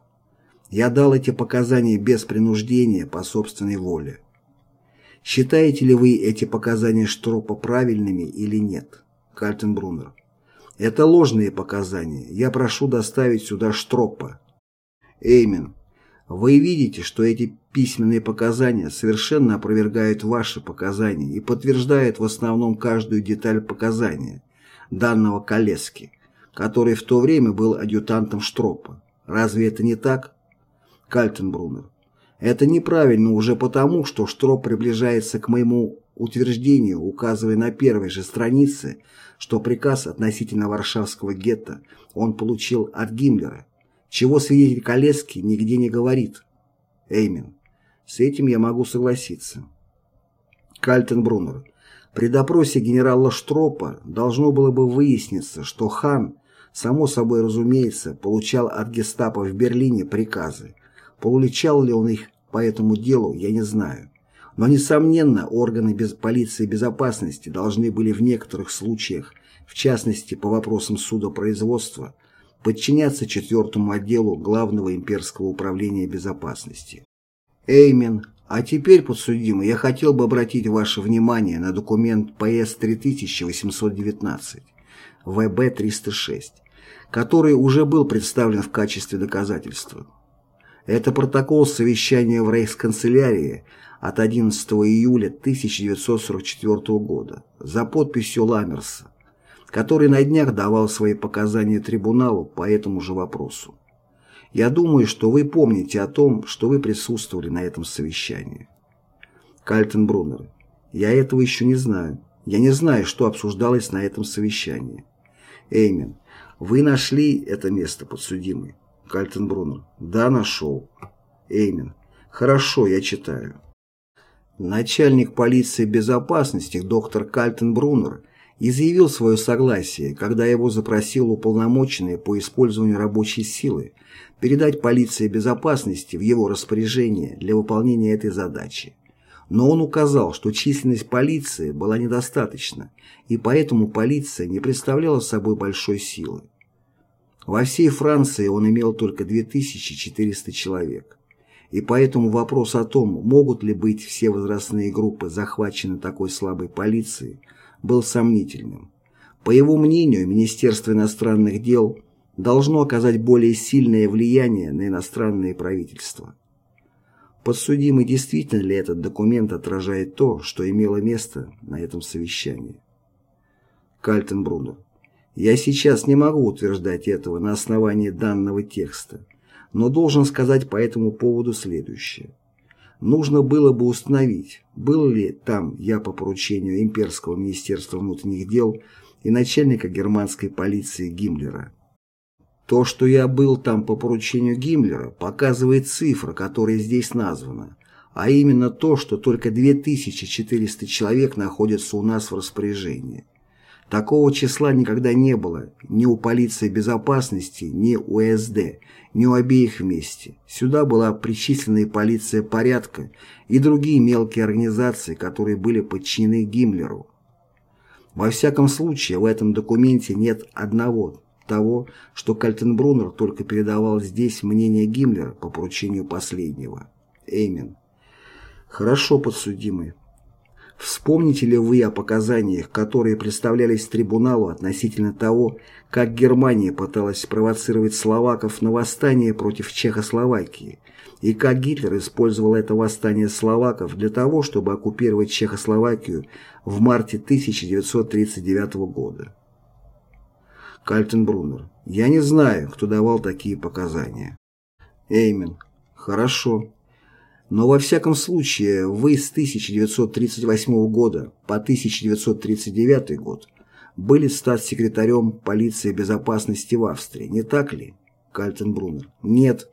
Я дал эти показания без принуждения по собственной воле. Считаете ли вы эти показания Штропа правильными или нет? Кальтенбруннер. Это ложные показания. Я прошу доставить сюда Штропа. Эймен. Вы видите, что эти письменные показания совершенно опровергают ваши показания и подтверждают в основном каждую деталь показания данного Колески, который в то время был адъютантом Штропа. Разве это не так? Кальтенбруннер. Это неправильно уже потому, что Штроп приближается к моему утверждению, указывая на первой же странице, что приказ относительно Варшавского гетто он получил от Гиммлера, чего свидетель Колески нигде не говорит. Эймен. С этим я могу согласиться. Кальтенбруннер. При допросе генерала Штропа должно было бы выясниться, что хан, само собой разумеется, получал от гестапо в Берлине приказы. Получал ли он их по этому делу, я не знаю. Но, несомненно, органы без полиции безопасности должны были в некоторых случаях, в частности по вопросам судопроизводства, подчиняться четвертому отделу Главного имперского управления безопасности. Эймен, а теперь, подсудимый, я хотел бы обратить ваше внимание на документ ПС-3819, ВБ-306, который уже был представлен в качестве доказательства. Это протокол совещания в рейхсканцелярии от 11 июля 1944 года за подписью Ламмерса, который на днях давал свои показания трибуналу по этому же вопросу. Я думаю, что вы помните о том, что вы присутствовали на этом совещании. Кальтенбруннер. Я этого еще не знаю. Я не знаю, что обсуждалось на этом совещании. Эймен. Вы нашли это место, подсудимый? Кальтенбруннер. Да, нашел. Эймен. Хорошо, я читаю. Начальник полиции безопасности доктор Кальтенбруннер изъявил свое согласие, когда его запросил уполномоченный по использованию рабочей силы передать полиции безопасности в его распоряжение для выполнения этой задачи. Но он указал, что численность полиции была недостаточна, и поэтому полиция не представляла собой большой силы. Во всей Франции он имел только 2400 человек. И поэтому вопрос о том, могут ли быть все возрастные группы захвачены такой слабой полицией, был сомнительным. По его мнению, Министерство иностранных дел должно оказать более сильное влияние на иностранные правительства. Подсудимый, действительно ли этот документ отражает то, что имело место на этом совещании? Кальтенбруннер. Я сейчас не могу утверждать этого на основании данного текста, но должен сказать по этому поводу следующее. Нужно было бы установить, был ли там я по поручению Имперского министерства внутренних дел и начальника германской полиции Гиммлера. То, что я был там по поручению Гиммлера, показывает цифра, которая здесь названа, а именно то, что только 2400 человек находятся у нас в распоряжении. Такого числа никогда не было ни у полиции безопасности, ни у СД, ни у обеих вместе. Сюда была причислена и полиция порядка, и другие мелкие организации, которые были подчинены Гиммлеру. Во всяком случае, в этом документе нет одного того, что Кальтенбруннер только передавал здесь мнение Гиммлера по поручению последнего. Эймен. Хорошо, подсудимый. Вспомните ли вы о показаниях, которые представлялись трибуналу относительно того, как Германия пыталась спровоцировать словаков на восстание против Чехословакии, и как Гитлер использовал это восстание словаков для того, чтобы оккупировать Чехословакию в марте 1939 года? Кальтенбруннер. Я не знаю, кто давал такие показания. Эймен. Хорошо. Но во всяком случае, вы с 1938 года по 1939 год были статс-секретарем полиции безопасности в Австрии, не так ли? Кальтенбруннер. Нет.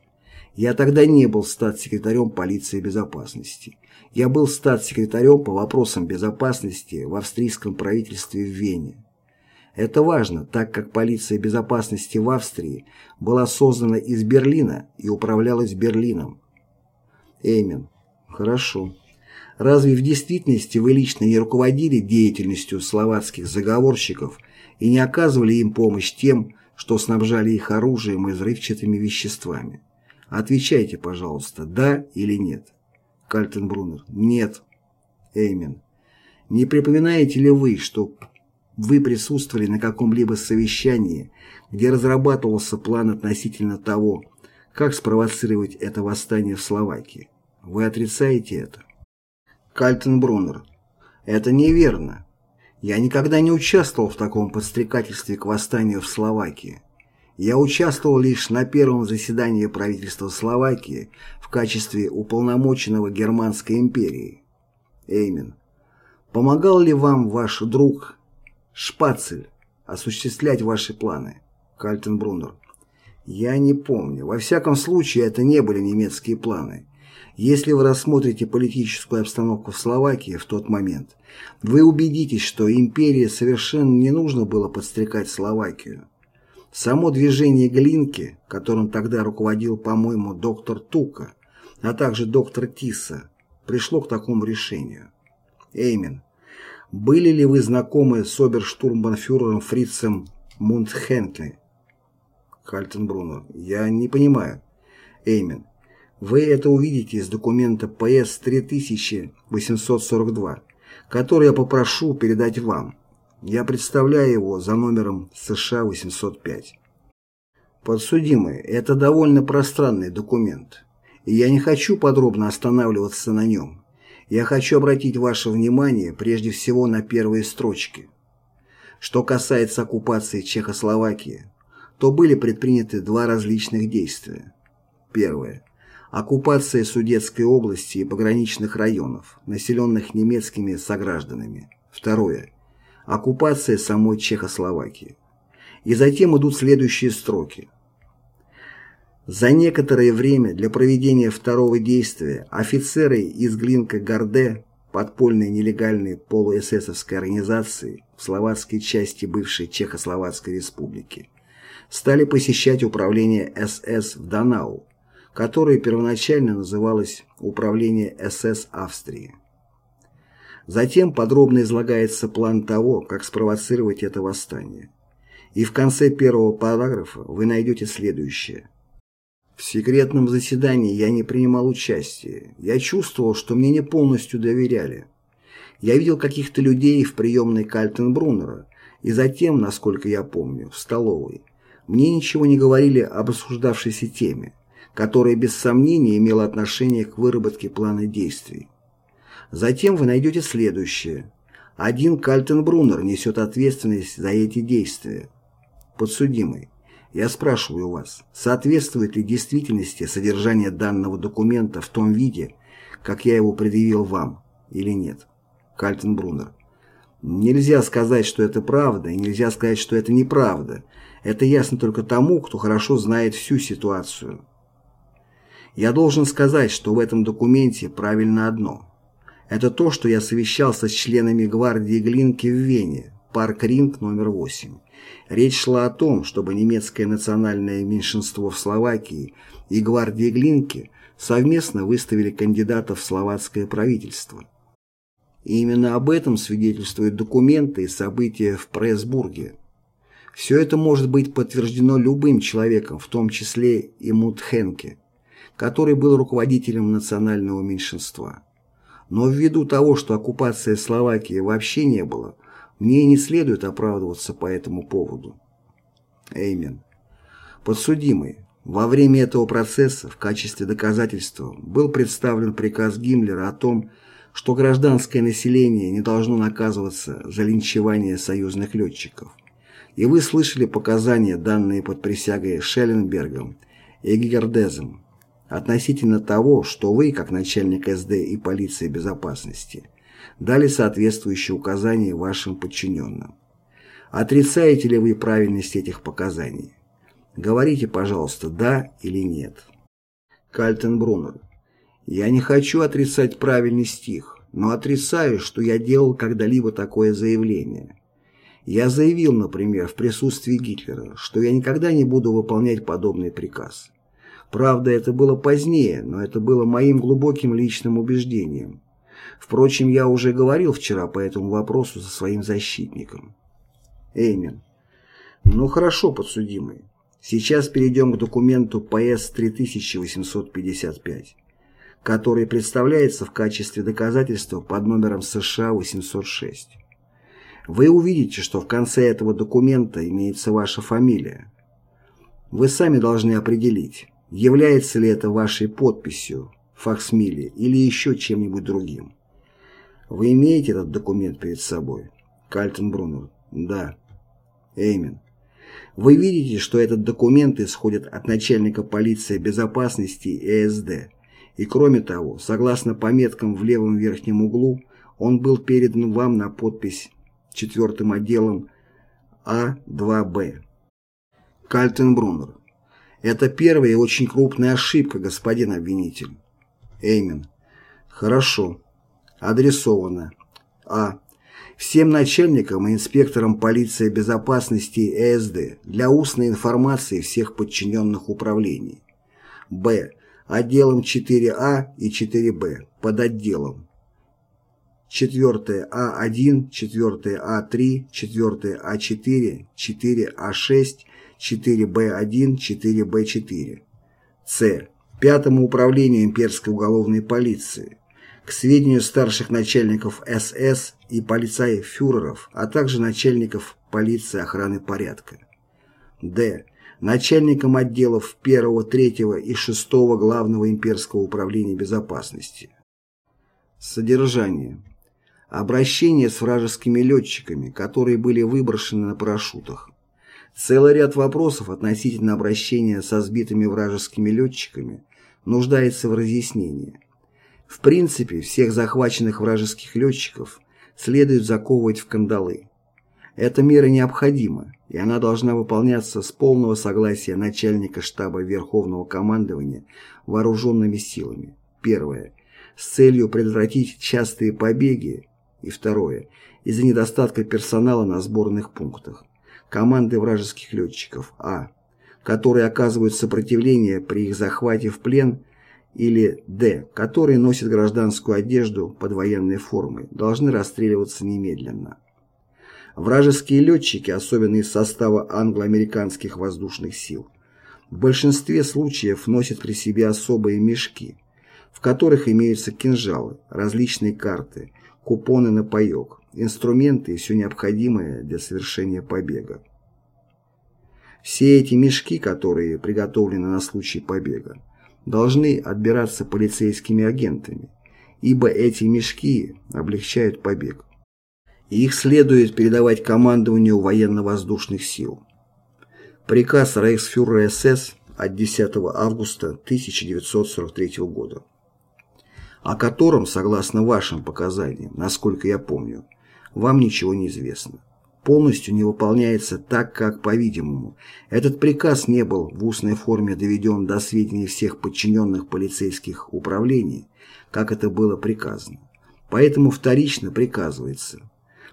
Я тогда не был статс-секретарем полиции безопасности. Я был статс-секретарем по вопросам безопасности в австрийском правительстве в Вене. Это важно, так как полиция безопасности в Австрии была создана из Берлина и управлялась Берлином. Эймен. Хорошо. Разве в действительности вы лично не руководили деятельностью словацких заговорщиков и не оказывали им помощь тем, что снабжали их оружием и взрывчатыми веществами? Отвечайте, пожалуйста, да или нет. Кальтенбруннер. Нет. Эймен. Не припоминаете ли вы, что вы присутствовали на каком-либо совещании, где разрабатывался план относительно того, как спровоцировать это восстание в Словакии? Вы отрицаете это? Кальтенбруннер. Это неверно. Я никогда не участвовал в таком подстрекательстве к восстанию в Словакии. Я участвовал лишь на первом заседании правительства Словакии в качестве уполномоченного Германской империи. Эймен. Помогал ли вам ваш друг Шпацель осуществлять ваши планы? Кальтенбруннер. Я не помню. Во всяком случае, это не были немецкие планы. Если вы рассмотрите политическую обстановку в Словакии в тот момент, вы убедитесь, что империи совершенно не нужно было подстрекать Словакию. Само движение Глинки, которым тогда руководил, по-моему, доктор Тука, а также доктор Тиса, пришло к такому решению. Эймен, были ли вы знакомы с оберштурмбанфюрером Фрицем Мундхенкли? Кальтенбруннер, я не понимаю. Эймен, вы это увидите из документа ПС 3842, который я попрошу передать вам. Я представляю его за номером США 805. Подсудимый, это довольно пространный документ, и я не хочу подробно останавливаться на нем. Я хочу обратить ваше внимание прежде всего на первые строчки. Что касается оккупации Чехословакии, то были предприняты два различных действия. Первое оккупация Судетской области и пограничных районов, населенных немецкими согражданами. Второе. Оккупация самой Чехословакии. И затем идут следующие строки. За некоторое время для проведения второго действия офицеры из Глинка-Горде, подпольной нелегальной полуэсэсовской организации в словацкой части бывшей Чехословацкой республики, стали посещать управление СС в Донау, которое первоначально называлось Управление СС Австрии. Затем подробно излагается план того, как спровоцировать это восстание. И в конце первого параграфа вы найдете следующее. В секретном заседании я не принимал участия. Я чувствовал, что мне не полностью доверяли. Я видел каких-то людей в приемной Кальтенбруннера и затем, насколько я помню, в столовой. Мне ничего не говорили об обсуждавшейся теме которое без сомнения имело отношение к выработке плана действий. Затем вы найдете следующее. Один Кальтенбруннер несет ответственность за эти действия. Подсудимый, я спрашиваю вас, соответствует ли действительности содержание данного документа в том виде, как я его предъявил вам, или нет? Кальтенбруннер. Нельзя сказать, что это правда, и нельзя сказать, что это неправда. Это ясно только тому, кто хорошо знает всю ситуацию. Я должен сказать, что в этом документе правильно одно. Это то, что я совещался с членами гвардии Глинки в Вене, парк Ринг номер 8. Речь шла о том, чтобы немецкое национальное меньшинство в Словакии и гвардии Глинки совместно выставили кандидатов в словацкое правительство. И именно об этом свидетельствуют документы и события в Пресбурге. Все это может быть подтверждено любым человеком, в том числе и Мутхенке, который был руководителем национального меньшинства. Но ввиду того, что оккупации Словакии вообще не было, мне не следует оправдываться по этому поводу. Эймен. Подсудимый. Во время этого процесса в качестве доказательства был представлен приказ Гиммлера о том, что гражданское население не должно наказываться за линчевание союзных летчиков. И вы слышали показания, данные под присягой Шелленбергом и Гердезом, относительно того, что вы, как начальник СД и полиции безопасности, дали соответствующие указания вашим подчиненным. Отрицаете ли вы правильность этих показаний? Говорите, пожалуйста, да или нет. Кальтенбруннер. Я не хочу отрицать правильность их, но отрицаю, что я делал когда-либо такое заявление. Я заявил, например, в присутствии Гитлера, что я никогда не буду выполнять подобный приказ. Правда, это было позднее, но это было моим глубоким личным убеждением. Впрочем, я уже говорил вчера по этому вопросу со своим защитником. Эймен. Ну хорошо, подсудимый. Сейчас перейдем к документу ПС-3855 который представляется в качестве доказательства под номером США 806. Вы увидите, что в конце этого документа имеется ваша фамилия. Вы сами должны определить, является ли это вашей подписью, факсмиле или еще чем-нибудь другим. Вы имеете этот документ перед собой? Кальтенбруннер. Да. Эймен. Вы видите, что этот документ исходит от начальника полиции безопасности ЭСД, и кроме того, согласно пометкам в левом верхнем углу, он был передан вам на подпись четвертым отделом А2Б. Кальтенбруннер. Это первая и очень крупная ошибка, господин обвинитель. Эймен. Хорошо. Адресовано. А. Всем начальникам и инспекторам полиции безопасности ЭСД для устной информации всех подчиненных управлений. Б отделом 4А и 4Б, под отделом 4 А1, 4 А3, 4 А4, 4 А6, 4Б1, 4Б4. С. Пятому управлению имперской уголовной полиции. К сведению старших начальников СС и полицаев-фюреров, а также начальников полиции охраны порядка. Д начальником отделов 1, 3 и 6 Главного имперского управления безопасности. Содержание. Обращение с вражескими летчиками, которые были выброшены на парашютах. Целый ряд вопросов относительно обращения со сбитыми вражескими летчиками нуждается в разъяснении. В принципе, всех захваченных вражеских летчиков следует заковывать в кандалы. Эта мера необходима, и она должна выполняться с полного согласия начальника штаба Верховного командования вооруженными силами. Первое. С целью предотвратить частые побеги. И второе. Из-за недостатка персонала на сборных пунктах. Команды вражеских летчиков. А. Которые оказывают сопротивление при их захвате в плен или Д, которые носят гражданскую одежду под военной формой, должны расстреливаться немедленно. Вражеские летчики, особенно из состава англо-американских воздушных сил, в большинстве случаев носят при себе особые мешки, в которых имеются кинжалы, различные карты, купоны на паек, инструменты и все необходимое для совершения побега. Все эти мешки, которые приготовлены на случай побега, должны отбираться полицейскими агентами, ибо эти мешки облегчают побег их следует передавать командованию военно-воздушных сил. Приказ Рейхсфюрера СС от 10 августа 1943 года, о котором, согласно вашим показаниям, насколько я помню, вам ничего не известно, полностью не выполняется так, как, по-видимому, этот приказ не был в устной форме доведен до сведения всех подчиненных полицейских управлений, как это было приказано. Поэтому вторично приказывается –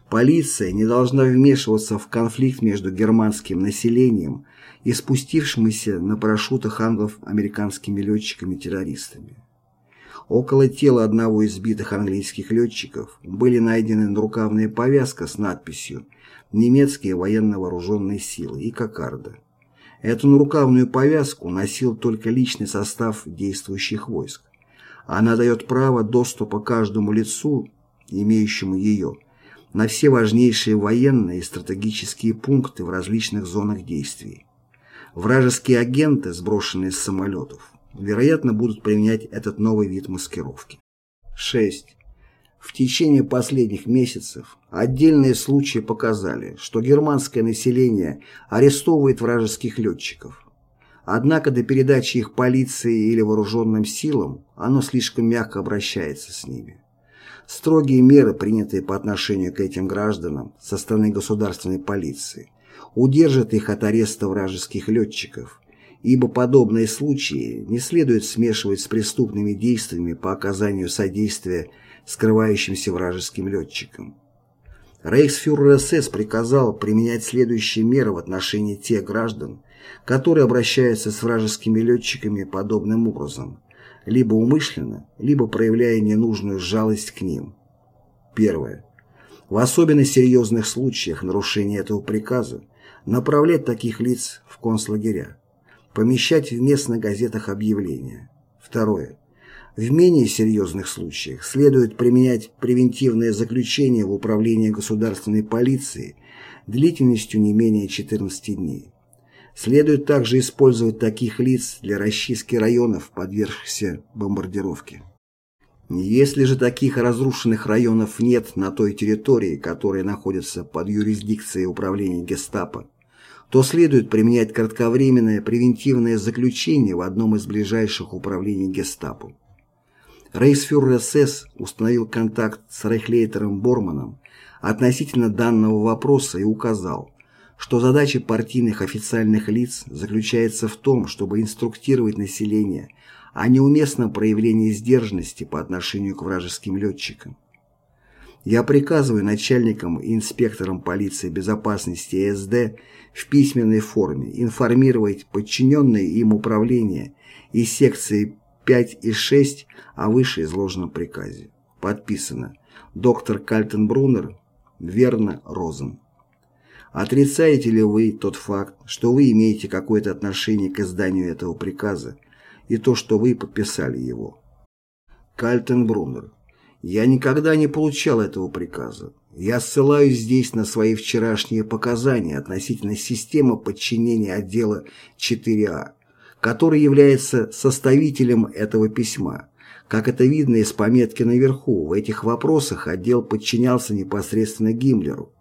Полиция не должна вмешиваться в конфликт между германским населением и спустившимися на парашютах англов американскими летчиками-террористами. Около тела одного из сбитых английских летчиков были найдены нарукавная повязка с надписью «Немецкие военно-вооруженные силы» и кокарда. Эту нарукавную повязку носил только личный состав действующих войск. Она дает право доступа каждому лицу, имеющему ее, на все важнейшие военные и стратегические пункты в различных зонах действий. Вражеские агенты, сброшенные с самолетов, вероятно, будут применять этот новый вид маскировки. 6. В течение последних месяцев отдельные случаи показали, что германское население арестовывает вражеских летчиков. Однако до передачи их полиции или вооруженным силам оно слишком мягко обращается с ними. Строгие меры, принятые по отношению к этим гражданам со стороны государственной полиции, удержат их от ареста вражеских летчиков, ибо подобные случаи не следует смешивать с преступными действиями по оказанию содействия скрывающимся вражеским летчикам. Рейхсфюрер СС приказал применять следующие меры в отношении тех граждан, которые обращаются с вражескими летчиками подобным образом, либо умышленно, либо проявляя ненужную жалость к ним. Первое. В особенно серьезных случаях нарушения этого приказа направлять таких лиц в концлагеря, помещать в местных газетах объявления. Второе. В менее серьезных случаях следует применять превентивное заключение в управлении государственной полиции длительностью не менее 14 дней. Следует также использовать таких лиц для расчистки районов, подвергшихся бомбардировке. Если же таких разрушенных районов нет на той территории, которая находится под юрисдикцией управления гестапо, то следует применять кратковременное превентивное заключение в одном из ближайших управлений гестапо. Рейхсфюрер СС установил контакт с рейхлейтером Борманом относительно данного вопроса и указал, что задача партийных официальных лиц заключается в том, чтобы инструктировать население о неуместном проявлении сдержанности по отношению к вражеским летчикам. Я приказываю начальникам и инспекторам полиции безопасности СД в письменной форме информировать подчиненные им управления и секции 5 и 6 о вышеизложенном приказе. Подписано. Доктор Кальтенбруннер, Верно Розен. Отрицаете ли вы тот факт, что вы имеете какое-то отношение к изданию этого приказа и то, что вы подписали его? Кальтенбруннер. Я никогда не получал этого приказа. Я ссылаюсь здесь на свои вчерашние показания относительно системы подчинения отдела 4А, который является составителем этого письма. Как это видно из пометки наверху, в этих вопросах отдел подчинялся непосредственно Гиммлеру.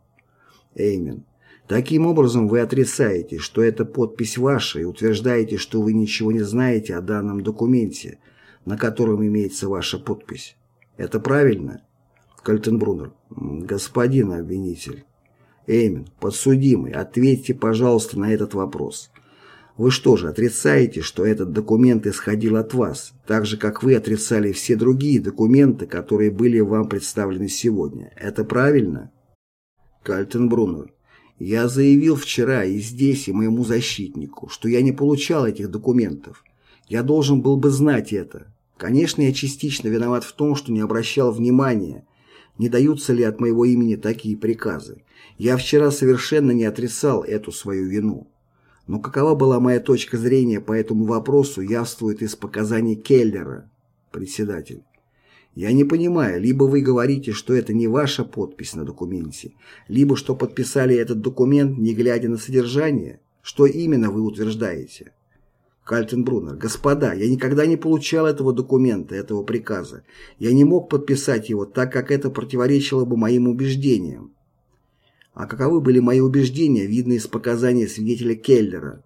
Эймен. Таким образом, вы отрицаете, что эта подпись ваша и утверждаете, что вы ничего не знаете о данном документе, на котором имеется ваша подпись. Это правильно? Кальтенбруннер. Господин обвинитель. Эймен, подсудимый, ответьте, пожалуйста, на этот вопрос. Вы что же, отрицаете, что этот документ исходил от вас, так же, как вы отрицали все другие документы, которые были вам представлены сегодня? Это правильно? Кальтенбруннер. Я заявил вчера и здесь, и моему защитнику, что я не получал этих документов. Я должен был бы знать это. Конечно, я частично виноват в том, что не обращал внимания, не даются ли от моего имени такие приказы. Я вчера совершенно не отрицал эту свою вину. Но какова была моя точка зрения по этому вопросу, явствует из показаний Келлера, председатель. Я не понимаю, либо вы говорите, что это не ваша подпись на документе, либо что подписали этот документ, не глядя на содержание. Что именно вы утверждаете? Кальтенбруннер. Господа, я никогда не получал этого документа, этого приказа. Я не мог подписать его, так как это противоречило бы моим убеждениям. А каковы были мои убеждения, видно из показаний свидетеля Келлера?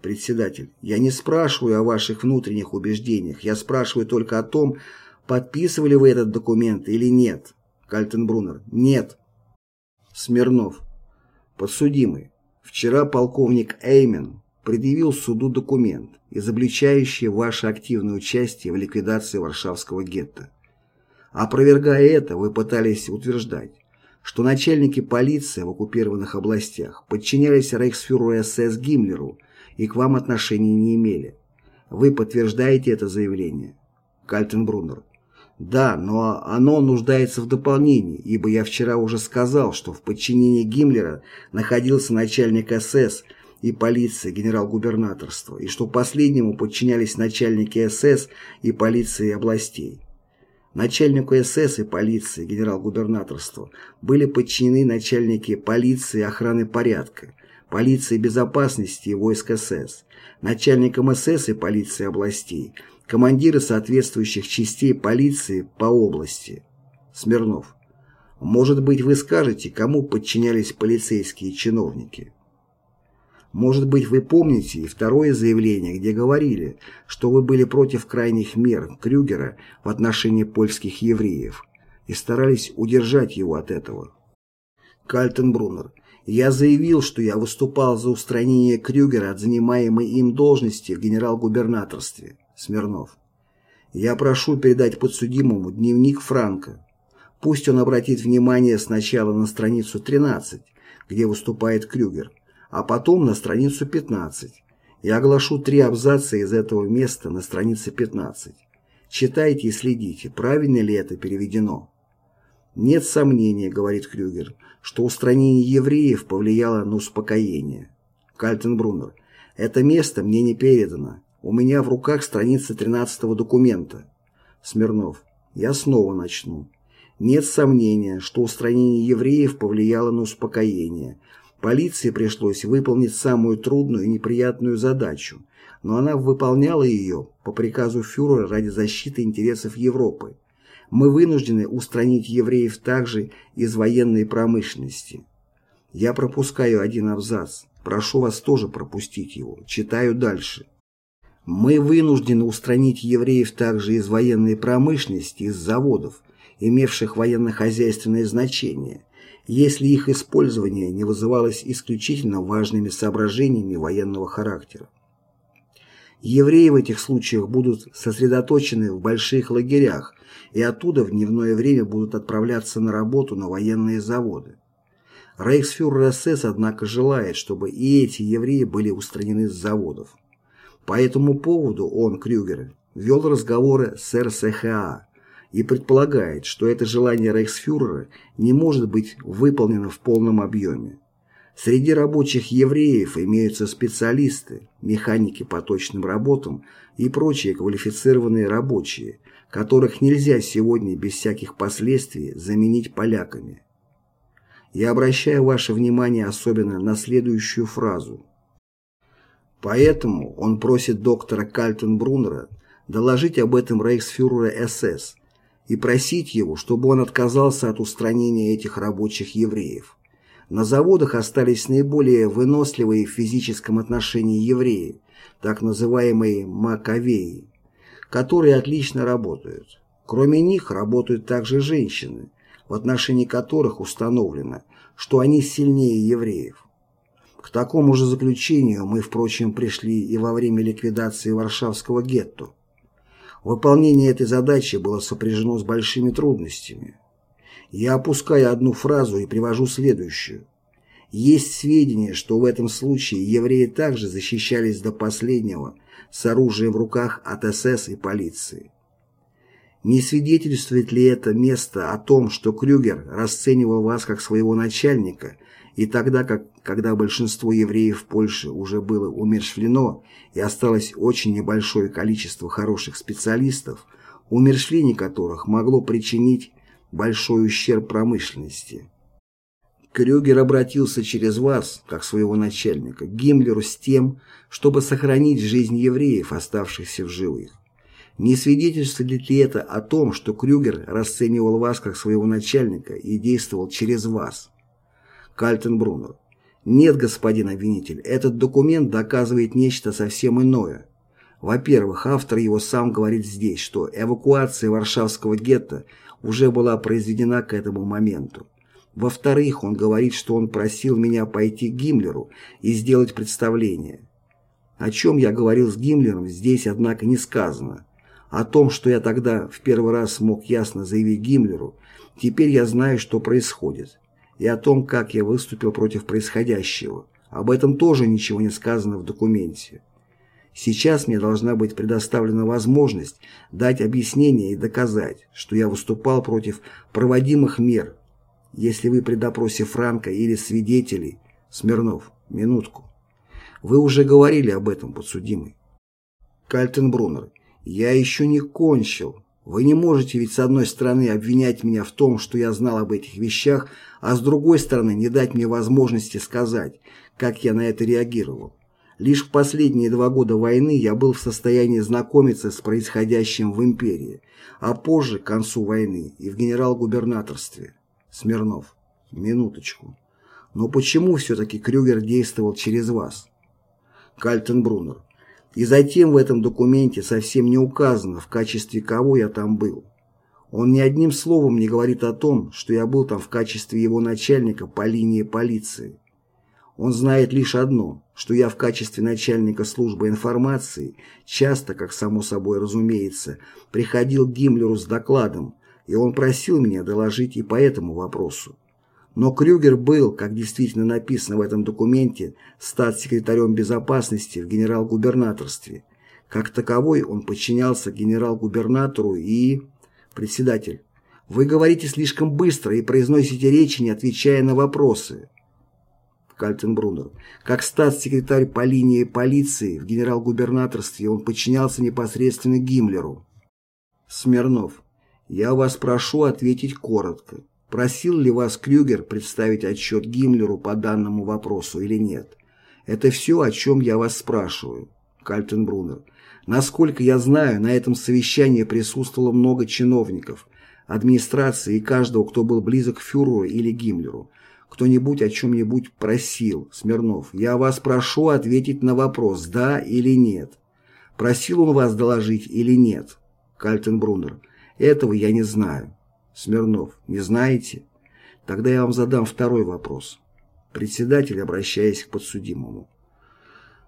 Председатель. Я не спрашиваю о ваших внутренних убеждениях. Я спрашиваю только о том, подписывали вы этот документ или нет. Кальтенбруннер. Нет. Смирнов. Подсудимый. Вчера полковник Эймен предъявил суду документ, изобличающий ваше активное участие в ликвидации Варшавского гетто. Опровергая это, вы пытались утверждать, что начальники полиции в оккупированных областях подчинялись рейхсфюреру СС Гиммлеру и к вам отношения не имели. Вы подтверждаете это заявление? Кальтенбруннер. Да, но оно нуждается в дополнении, ибо я вчера уже сказал, что в подчинении Гиммлера находился начальник СС и полиции генерал-губернаторства, и что последнему подчинялись начальники СС и полиции областей. Начальнику СС и полиции генерал-губернаторства были подчинены начальники полиции охраны порядка, полиции безопасности и войск СС, начальникам СС и полиции областей, командиры соответствующих частей полиции по области. Смирнов. Может быть, вы скажете, кому подчинялись полицейские чиновники? Может быть, вы помните и второе заявление, где говорили, что вы были против крайних мер Крюгера в отношении польских евреев и старались удержать его от этого. Кальтенбруннер. Я заявил, что я выступал за устранение Крюгера от занимаемой им должности в генерал-губернаторстве. Смирнов. Я прошу передать подсудимому дневник Франка. Пусть он обратит внимание сначала на страницу 13, где выступает Крюгер, а потом на страницу 15. Я оглашу три абзаца из этого места на странице 15. Читайте и следите, правильно ли это переведено. Нет сомнения, говорит Крюгер, что устранение евреев повлияло на успокоение. Кальтенбруннер. Это место мне не передано. У меня в руках страница 13 документа. Смирнов. Я снова начну. Нет сомнения, что устранение евреев повлияло на успокоение. Полиции пришлось выполнить самую трудную и неприятную задачу, но она выполняла ее по приказу фюрера ради защиты интересов Европы мы вынуждены устранить евреев также из военной промышленности. Я пропускаю один абзац. Прошу вас тоже пропустить его. Читаю дальше. Мы вынуждены устранить евреев также из военной промышленности, из заводов, имевших военно-хозяйственное значение, если их использование не вызывалось исключительно важными соображениями военного характера. Евреи в этих случаях будут сосредоточены в больших лагерях, и оттуда в дневное время будут отправляться на работу на военные заводы. Рейхсфюрер СС, однако, желает, чтобы и эти евреи были устранены с заводов. По этому поводу он, Крюгер, вел разговоры с РСХА и предполагает, что это желание рейхсфюрера не может быть выполнено в полном объеме. Среди рабочих евреев имеются специалисты, механики по точным работам и прочие квалифицированные рабочие, которых нельзя сегодня без всяких последствий заменить поляками. Я обращаю ваше внимание особенно на следующую фразу. Поэтому он просит доктора Кальтенбруннера доложить об этом рейхсфюрера СС и просить его, чтобы он отказался от устранения этих рабочих евреев. На заводах остались наиболее выносливые в физическом отношении евреи, так называемые «маковеи», которые отлично работают. Кроме них работают также женщины, в отношении которых установлено, что они сильнее евреев. К такому же заключению мы, впрочем, пришли и во время ликвидации Варшавского гетто. Выполнение этой задачи было сопряжено с большими трудностями. Я опускаю одну фразу и привожу следующую. Есть сведения, что в этом случае евреи также защищались до последнего – с оружием в руках от СС и полиции. Не свидетельствует ли это место о том, что Крюгер расценивал вас как своего начальника, и тогда, как, когда большинство евреев в Польше уже было умершвлено и осталось очень небольшое количество хороших специалистов, умершвление которых могло причинить большой ущерб промышленности? Крюгер обратился через вас, как своего начальника, к Гиммлеру с тем, чтобы сохранить жизнь евреев, оставшихся в живых. Не свидетельствует ли это о том, что Крюгер расценивал вас как своего начальника и действовал через вас? Кальтенбруннер. Нет, господин обвинитель, этот документ доказывает нечто совсем иное. Во-первых, автор его сам говорит здесь, что эвакуация Варшавского гетто уже была произведена к этому моменту. Во-вторых, он говорит, что он просил меня пойти к Гиммлеру и сделать представление. О чем я говорил с Гиммлером, здесь, однако, не сказано. О том, что я тогда в первый раз смог ясно заявить Гиммлеру, теперь я знаю, что происходит. И о том, как я выступил против происходящего. Об этом тоже ничего не сказано в документе. Сейчас мне должна быть предоставлена возможность дать объяснение и доказать, что я выступал против проводимых мер. Если вы при допросе Франка или свидетелей... Смирнов, минутку. Вы уже говорили об этом, подсудимый. Кальтенбруннер, я еще не кончил. Вы не можете ведь с одной стороны обвинять меня в том, что я знал об этих вещах, а с другой стороны не дать мне возможности сказать, как я на это реагировал. Лишь в последние два года войны я был в состоянии знакомиться с происходящим в империи, а позже, к концу войны, и в генерал-губернаторстве. Смирнов. Минуточку. Но почему все-таки Крюгер действовал через вас? Кальтенбруннер. И затем в этом документе совсем не указано, в качестве кого я там был. Он ни одним словом не говорит о том, что я был там в качестве его начальника по линии полиции. Он знает лишь одно, что я в качестве начальника службы информации часто, как само собой разумеется, приходил к Гиммлеру с докладом, и он просил меня доложить и по этому вопросу. Но Крюгер был, как действительно написано в этом документе, статс-секретарем безопасности в генерал-губернаторстве. Как таковой он подчинялся генерал-губернатору и... Председатель, вы говорите слишком быстро и произносите речи, не отвечая на вопросы. Кальтенбруннер. Как статс-секретарь по линии полиции в генерал-губернаторстве он подчинялся непосредственно Гиммлеру. Смирнов. Я вас прошу ответить коротко. Просил ли вас Крюгер представить отчет Гиммлеру по данному вопросу или нет? Это все, о чем я вас спрашиваю. Кальтенбруннер. Насколько я знаю, на этом совещании присутствовало много чиновников, администрации и каждого, кто был близок к фюреру или Гиммлеру. Кто-нибудь о чем-нибудь просил. Смирнов. Я вас прошу ответить на вопрос, да или нет. Просил он вас доложить или нет? Кальтенбруннер. Этого я не знаю. Смирнов, не знаете? Тогда я вам задам второй вопрос. Председатель, обращаясь к подсудимому.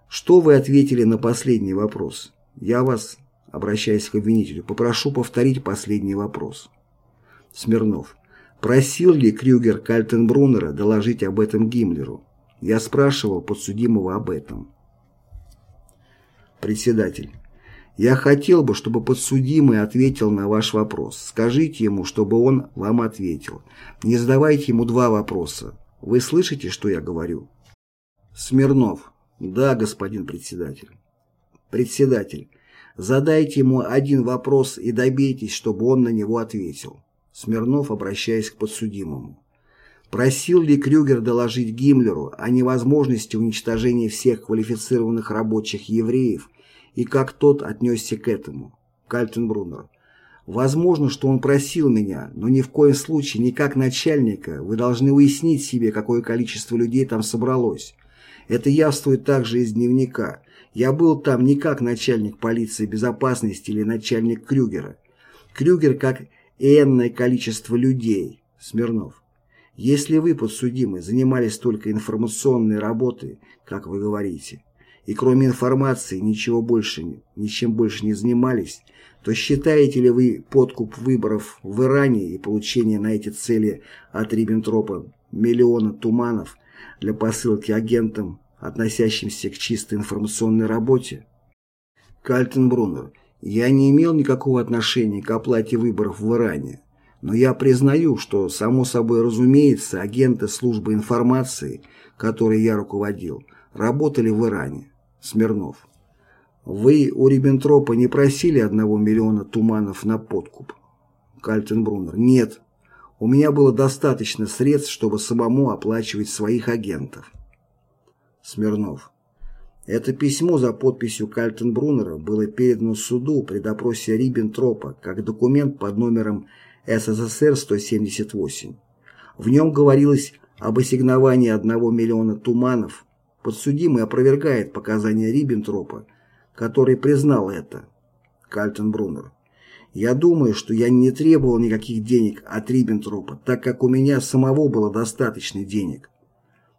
Что вы ответили на последний вопрос? Я вас, обращаясь к обвинителю, попрошу повторить последний вопрос. Смирнов. Просил ли Крюгер Кальтенбруннера доложить об этом Гиммлеру? Я спрашивал подсудимого об этом. Председатель. Я хотел бы, чтобы подсудимый ответил на ваш вопрос. Скажите ему, чтобы он вам ответил. Не задавайте ему два вопроса. Вы слышите, что я говорю? Смирнов. Да, господин председатель. Председатель. Задайте ему один вопрос и добейтесь, чтобы он на него ответил. Смирнов, обращаясь к подсудимому. Просил ли Крюгер доложить Гиммлеру о невозможности уничтожения всех квалифицированных рабочих евреев и как тот отнесся к этому. Кальтенбруннер. Возможно, что он просил меня, но ни в коем случае не как начальника. Вы должны уяснить себе, какое количество людей там собралось. Это явствует также из дневника. Я был там не как начальник полиции безопасности или начальник Крюгера. Крюгер как энное количество людей. Смирнов. Если вы, подсудимый, занимались только информационной работой, как вы говорите, и кроме информации ничего больше, ничем больше не занимались, то считаете ли вы подкуп выборов в Иране и получение на эти цели от Риббентропа миллиона туманов для посылки агентам, относящимся к чистой информационной работе? Кальтенбруннер. Я не имел никакого отношения к оплате выборов в Иране, но я признаю, что, само собой разумеется, агенты службы информации, которой я руководил, работали в Иране. Смирнов. Вы у Риббентропа не просили одного миллиона туманов на подкуп? Кальтенбруннер. Нет. У меня было достаточно средств, чтобы самому оплачивать своих агентов. Смирнов. Это письмо за подписью Кальтенбруннера было передано суду при допросе Риббентропа как документ под номером СССР-178. В нем говорилось об ассигновании одного миллиона туманов Подсудимый опровергает показания Риббентропа, который признал это. Кальтенбруннер. Я думаю, что я не требовал никаких денег от Риббентропа, так как у меня самого было достаточно денег.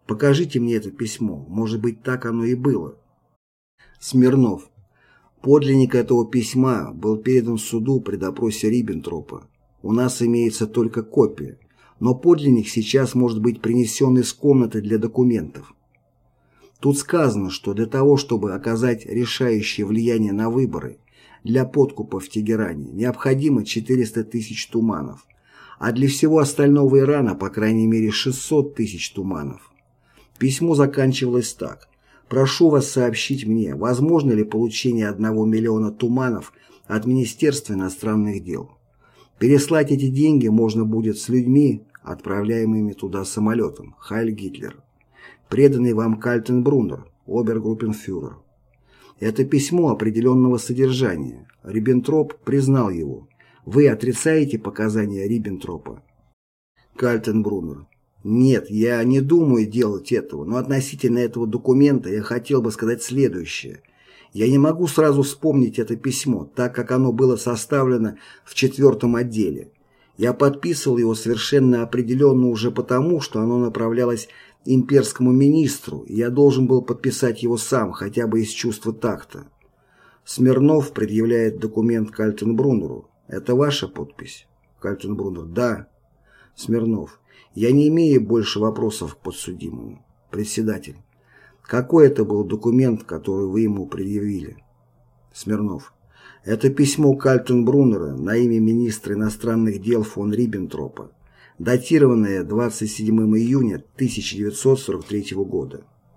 Покажите мне это письмо, может быть, так оно и было. Смирнов. Подлинник этого письма был передан суду при допросе Риббентропа. У нас имеется только копия, но подлинник сейчас может быть принесен из комнаты для документов. Тут сказано, что для того, чтобы оказать решающее влияние на выборы, для подкупа в Тегеране необходимо 400 тысяч туманов, а для всего остального Ирана, по крайней мере, 600 тысяч туманов. Письмо заканчивалось так. «Прошу вас сообщить мне, возможно ли получение одного миллиона туманов от Министерства иностранных дел. Переслать эти деньги можно будет с людьми, отправляемыми туда самолетом. Хайль Гитлер. Преданный вам Кальтенбруннер, обергруппенфюрер. Это письмо определенного содержания. Риббентроп признал его. Вы отрицаете показания Риббентропа? Кальтенбруннер. Нет, я не думаю делать этого, но относительно этого документа я хотел бы сказать следующее. Я не могу сразу вспомнить это письмо, так как оно было составлено в четвертом отделе. Я подписывал его совершенно определенно уже потому, что оно направлялось имперскому министру, я должен был подписать его сам, хотя бы из чувства такта. Смирнов предъявляет документ Кальтенбруннеру. Это ваша подпись? Кальтенбруннер. Да. Смирнов. Я не имею больше вопросов к подсудимому. Председатель. Какой это был документ, который вы ему предъявили? Смирнов. Это письмо Кальтенбруннера на имя министра иностранных дел фон Риббентропа, датированное 27 июня 1943 года.